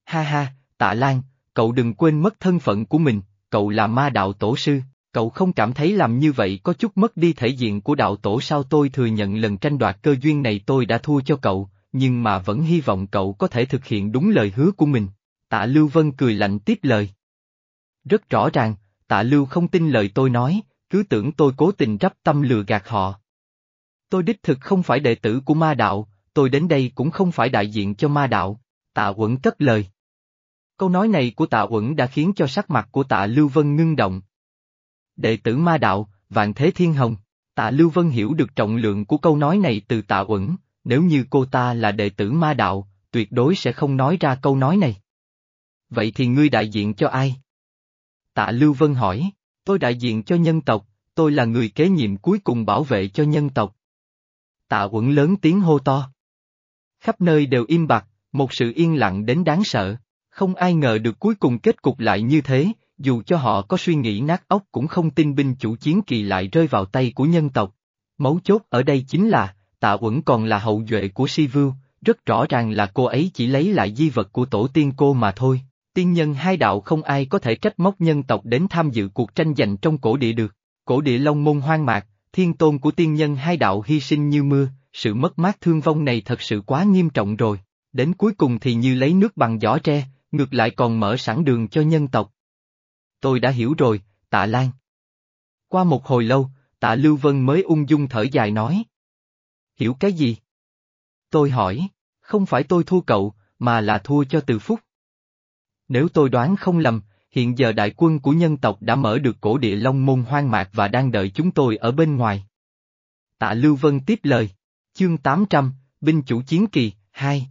Ha ha, tạ Lan, cậu đừng quên mất thân phận của mình, cậu là ma đạo tổ sư, cậu không cảm thấy làm như vậy có chút mất đi thể diện của đạo tổ sao tôi thừa nhận lần tranh đoạt cơ duyên này tôi đã thua cho cậu, nhưng mà vẫn hy vọng cậu có thể thực hiện đúng lời hứa của mình. Tạ Lưu Vân cười lạnh tiếp lời. Rất rõ ràng, tạ Lưu không tin lời tôi nói, cứ tưởng tôi cố tình rắp tâm lừa gạt họ. Tôi đích thực không phải đệ tử của ma đạo, tôi đến đây cũng không phải đại diện cho ma đạo, tạ Uẩn cất lời. Câu nói này của tạ Uẩn đã khiến cho sắc mặt của tạ Lưu Vân ngưng động. Đệ tử ma đạo, vạn thế thiên hồng, tạ Lưu Vân hiểu được trọng lượng của câu nói này từ tạ Uẩn, nếu như cô ta là đệ tử ma đạo, tuyệt đối sẽ không nói ra câu nói này. Vậy thì ngươi đại diện cho ai? Tạ Lưu Vân hỏi, tôi đại diện cho nhân tộc, tôi là người kế nhiệm cuối cùng bảo vệ cho nhân tộc. Tạ quẩn lớn tiếng hô to. Khắp nơi đều im bặt, một sự yên lặng đến đáng sợ, không ai ngờ được cuối cùng kết cục lại như thế, dù cho họ có suy nghĩ nát óc cũng không tin binh chủ chiến kỳ lại rơi vào tay của nhân tộc. Mấu chốt ở đây chính là, tạ quẩn còn là hậu duệ của si vưu, rất rõ ràng là cô ấy chỉ lấy lại di vật của tổ tiên cô mà thôi. Tiên nhân hai đạo không ai có thể trách móc nhân tộc đến tham dự cuộc tranh giành trong cổ địa được. Cổ địa long môn hoang mạc, thiên tôn của tiên nhân hai đạo hy sinh như mưa, sự mất mát thương vong này thật sự quá nghiêm trọng rồi. Đến cuối cùng thì như lấy nước bằng giỏ tre, ngược lại còn mở sẵn đường cho nhân tộc. Tôi đã hiểu rồi, tạ Lan. Qua một hồi lâu, tạ Lưu Vân mới ung dung thở dài nói. Hiểu cái gì? Tôi hỏi, không phải tôi thua cậu, mà là thua cho từ phúc. Nếu tôi đoán không lầm, hiện giờ đại quân của nhân tộc đã mở được cổ địa Long Môn hoang mạc và đang đợi chúng tôi ở bên ngoài. Tạ Lưu Vân tiếp lời, chương 800, binh chủ chiến kỳ, 2.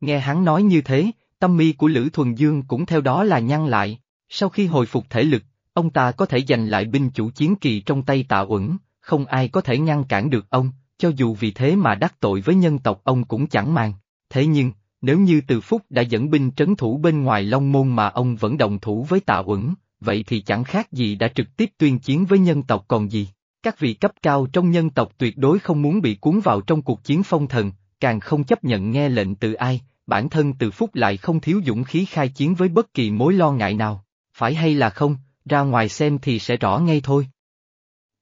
Nghe hắn nói như thế, tâm mi của Lữ Thuần Dương cũng theo đó là nhăn lại, sau khi hồi phục thể lực, ông ta có thể giành lại binh chủ chiến kỳ trong tay tạ uẩn, không ai có thể ngăn cản được ông, cho dù vì thế mà đắc tội với nhân tộc ông cũng chẳng màng. Thế nhưng, nếu như từ phúc đã dẫn binh trấn thủ bên ngoài Long Môn mà ông vẫn đồng thủ với tạ uẩn, vậy thì chẳng khác gì đã trực tiếp tuyên chiến với nhân tộc còn gì. Các vị cấp cao trong nhân tộc tuyệt đối không muốn bị cuốn vào trong cuộc chiến phong thần, càng không chấp nhận nghe lệnh từ ai, bản thân từ phúc lại không thiếu dũng khí khai chiến với bất kỳ mối lo ngại nào. Phải hay là không, ra ngoài xem thì sẽ rõ ngay thôi.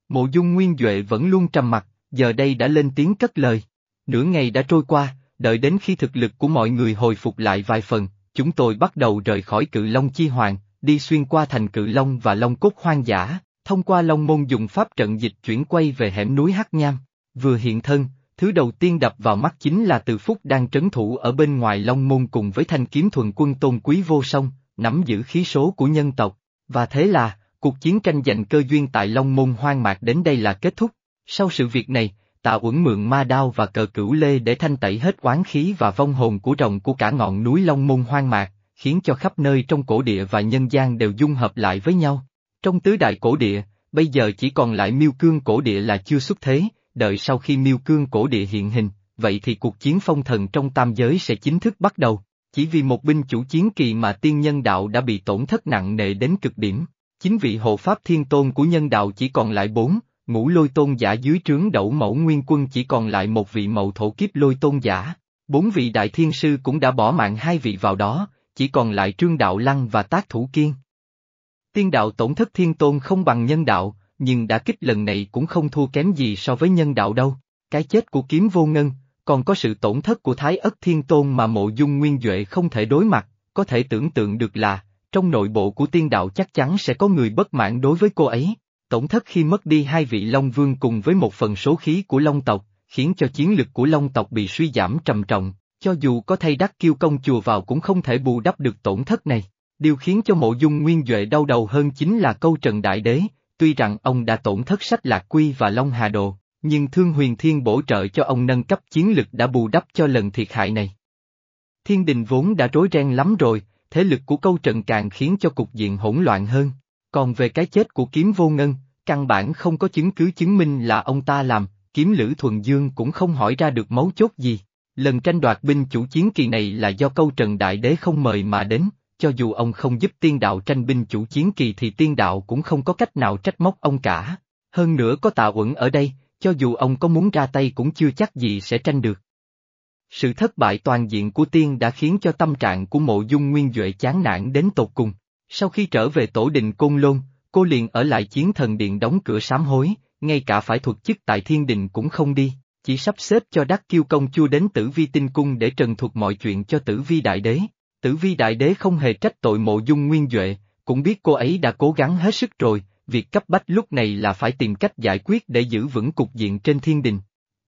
Mộ dung nguyên Duệ vẫn luôn trầm mặt, giờ đây đã lên tiếng cất lời. Nửa ngày đã trôi qua, đợi đến khi thực lực của mọi người hồi phục lại vài phần, chúng tôi bắt đầu rời khỏi cự Long Chi Hoàng, đi xuyên qua thành cự Long và Long Cốt hoang dã, thông qua Long Môn dùng pháp trận dịch chuyển quay về hẻm núi Hắc Nham. Vừa hiện thân, thứ đầu tiên đập vào mắt chính là từ phúc đang trấn thủ ở bên ngoài Long Môn cùng với thanh kiếm thuần quân tôn quý vô song, nắm giữ khí số của nhân tộc. Và thế là, cuộc chiến tranh giành cơ duyên tại Long Môn hoang mạc đến đây là kết thúc. Sau sự việc này, tạ uẩn mượn ma đao và cờ cửu lê để thanh tẩy hết oán khí và vong hồn của rồng của cả ngọn núi Long Môn hoang mạc, khiến cho khắp nơi trong cổ địa và nhân gian đều dung hợp lại với nhau. Trong tứ đại cổ địa, bây giờ chỉ còn lại miêu cương cổ địa là chưa xuất thế, đợi sau khi miêu cương cổ địa hiện hình, vậy thì cuộc chiến phong thần trong tam giới sẽ chính thức bắt đầu. Chỉ vì một binh chủ chiến kỳ mà tiên nhân đạo đã bị tổn thất nặng nề đến cực điểm, chính vị hộ pháp thiên tôn của nhân đạo chỉ còn lại bốn, ngũ lôi tôn giả dưới trướng đẩu mẫu nguyên quân chỉ còn lại một vị mậu thổ kiếp lôi tôn giả, bốn vị đại thiên sư cũng đã bỏ mạng hai vị vào đó, chỉ còn lại trương đạo lăng và tác thủ kiên. Tiên đạo tổn thất thiên tôn không bằng nhân đạo, nhưng đã kích lần này cũng không thua kém gì so với nhân đạo đâu, cái chết của kiếm vô ngân, còn có sự tổn thất của Thái Ất Thiên Tôn mà mộ dung nguyên Duệ không thể đối mặt, có thể tưởng tượng được là, trong nội bộ của tiên đạo chắc chắn sẽ có người bất mãn đối với cô ấy. Tổn thất khi mất đi hai vị Long Vương cùng với một phần số khí của Long tộc, khiến cho chiến lực của Long tộc bị suy giảm trầm trọng, cho dù có thay đắc kiêu công chùa vào cũng không thể bù đắp được tổn thất này. Điều khiến cho mộ dung nguyên Duệ đau đầu hơn chính là câu Trần Đại Đế, tuy rằng ông đã tổn thất sách Lạc Quy và Long Hà Đồ, nhưng Thương Huyền Thiên bổ trợ cho ông nâng cấp chiến lực đã bù đắp cho lần thiệt hại này. Thiên đình vốn đã rối ren lắm rồi, thế lực của câu trần càng khiến cho cục diện hỗn loạn hơn. Còn về cái chết của kiếm vô ngân, căn bản không có chứng cứ chứng minh là ông ta làm, kiếm lữ thuần dương cũng không hỏi ra được mấu chốt gì. Lần tranh đoạt binh chủ chiến kỳ này là do câu trần đại đế không mời mà đến, cho dù ông không giúp tiên đạo tranh binh chủ chiến kỳ thì tiên đạo cũng không có cách nào trách móc ông cả. Hơn nữa có tạ uẩn ở đây, cho dù ông có muốn ra tay cũng chưa chắc gì sẽ tranh được. Sự thất bại toàn diện của tiên đã khiến cho tâm trạng của mộ dung nguyên Duệ chán nản đến tột cùng. Sau khi trở về tổ đình Côn Lôn, cô liền ở lại chiến thần điện đóng cửa sám hối, ngay cả phải thuật chức tại thiên đình cũng không đi, chỉ sắp xếp cho đắc kiêu công chua đến tử vi tinh cung để trần thuật mọi chuyện cho tử vi đại đế. Tử vi đại đế không hề trách tội mộ dung nguyên Duệ, cũng biết cô ấy đã cố gắng hết sức rồi, việc cấp bách lúc này là phải tìm cách giải quyết để giữ vững cục diện trên thiên đình.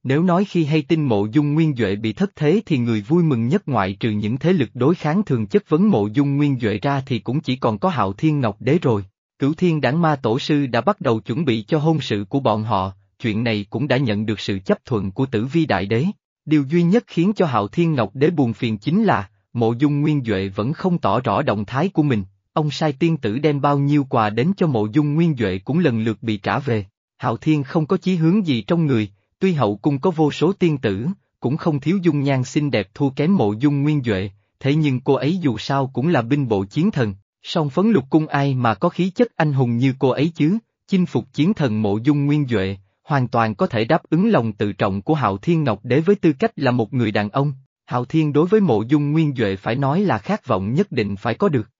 Nếu nói khi hay tin mộ dung nguyên Duệ bị thất thế thì người vui mừng nhất ngoại trừ những thế lực đối kháng thường chất vấn mộ dung nguyên Duệ ra thì cũng chỉ còn có hạo thiên ngọc đế rồi. Cửu thiên đảng ma tổ sư đã bắt đầu chuẩn bị cho hôn sự của bọn họ, chuyện này cũng đã nhận được sự chấp thuận của tử vi đại đế. Điều duy nhất khiến cho hạo thiên ngọc đế buồn phiền chính là, mộ dung nguyên Duệ vẫn không tỏ rõ động thái của mình, ông sai tiên tử đem bao nhiêu quà đến cho mộ dung nguyên Duệ cũng lần lượt bị trả về. Hạo thiên không có chí hướng gì trong người, tuy hậu cung có vô số tiên tử, cũng không thiếu dung nhan xinh đẹp thua kém mộ dung nguyên Duệ, thế nhưng cô ấy dù sao cũng là binh bộ chiến thần, song phấn lục cung ai mà có khí chất anh hùng như cô ấy chứ, chinh phục chiến thần mộ dung nguyên Duệ, hoàn toàn có thể đáp ứng lòng tự trọng của Hạo Thiên Ngọc Đế với tư cách là một người đàn ông. Hạo Thiên đối với mộ dung nguyên Duệ phải nói là khát vọng nhất định phải có được.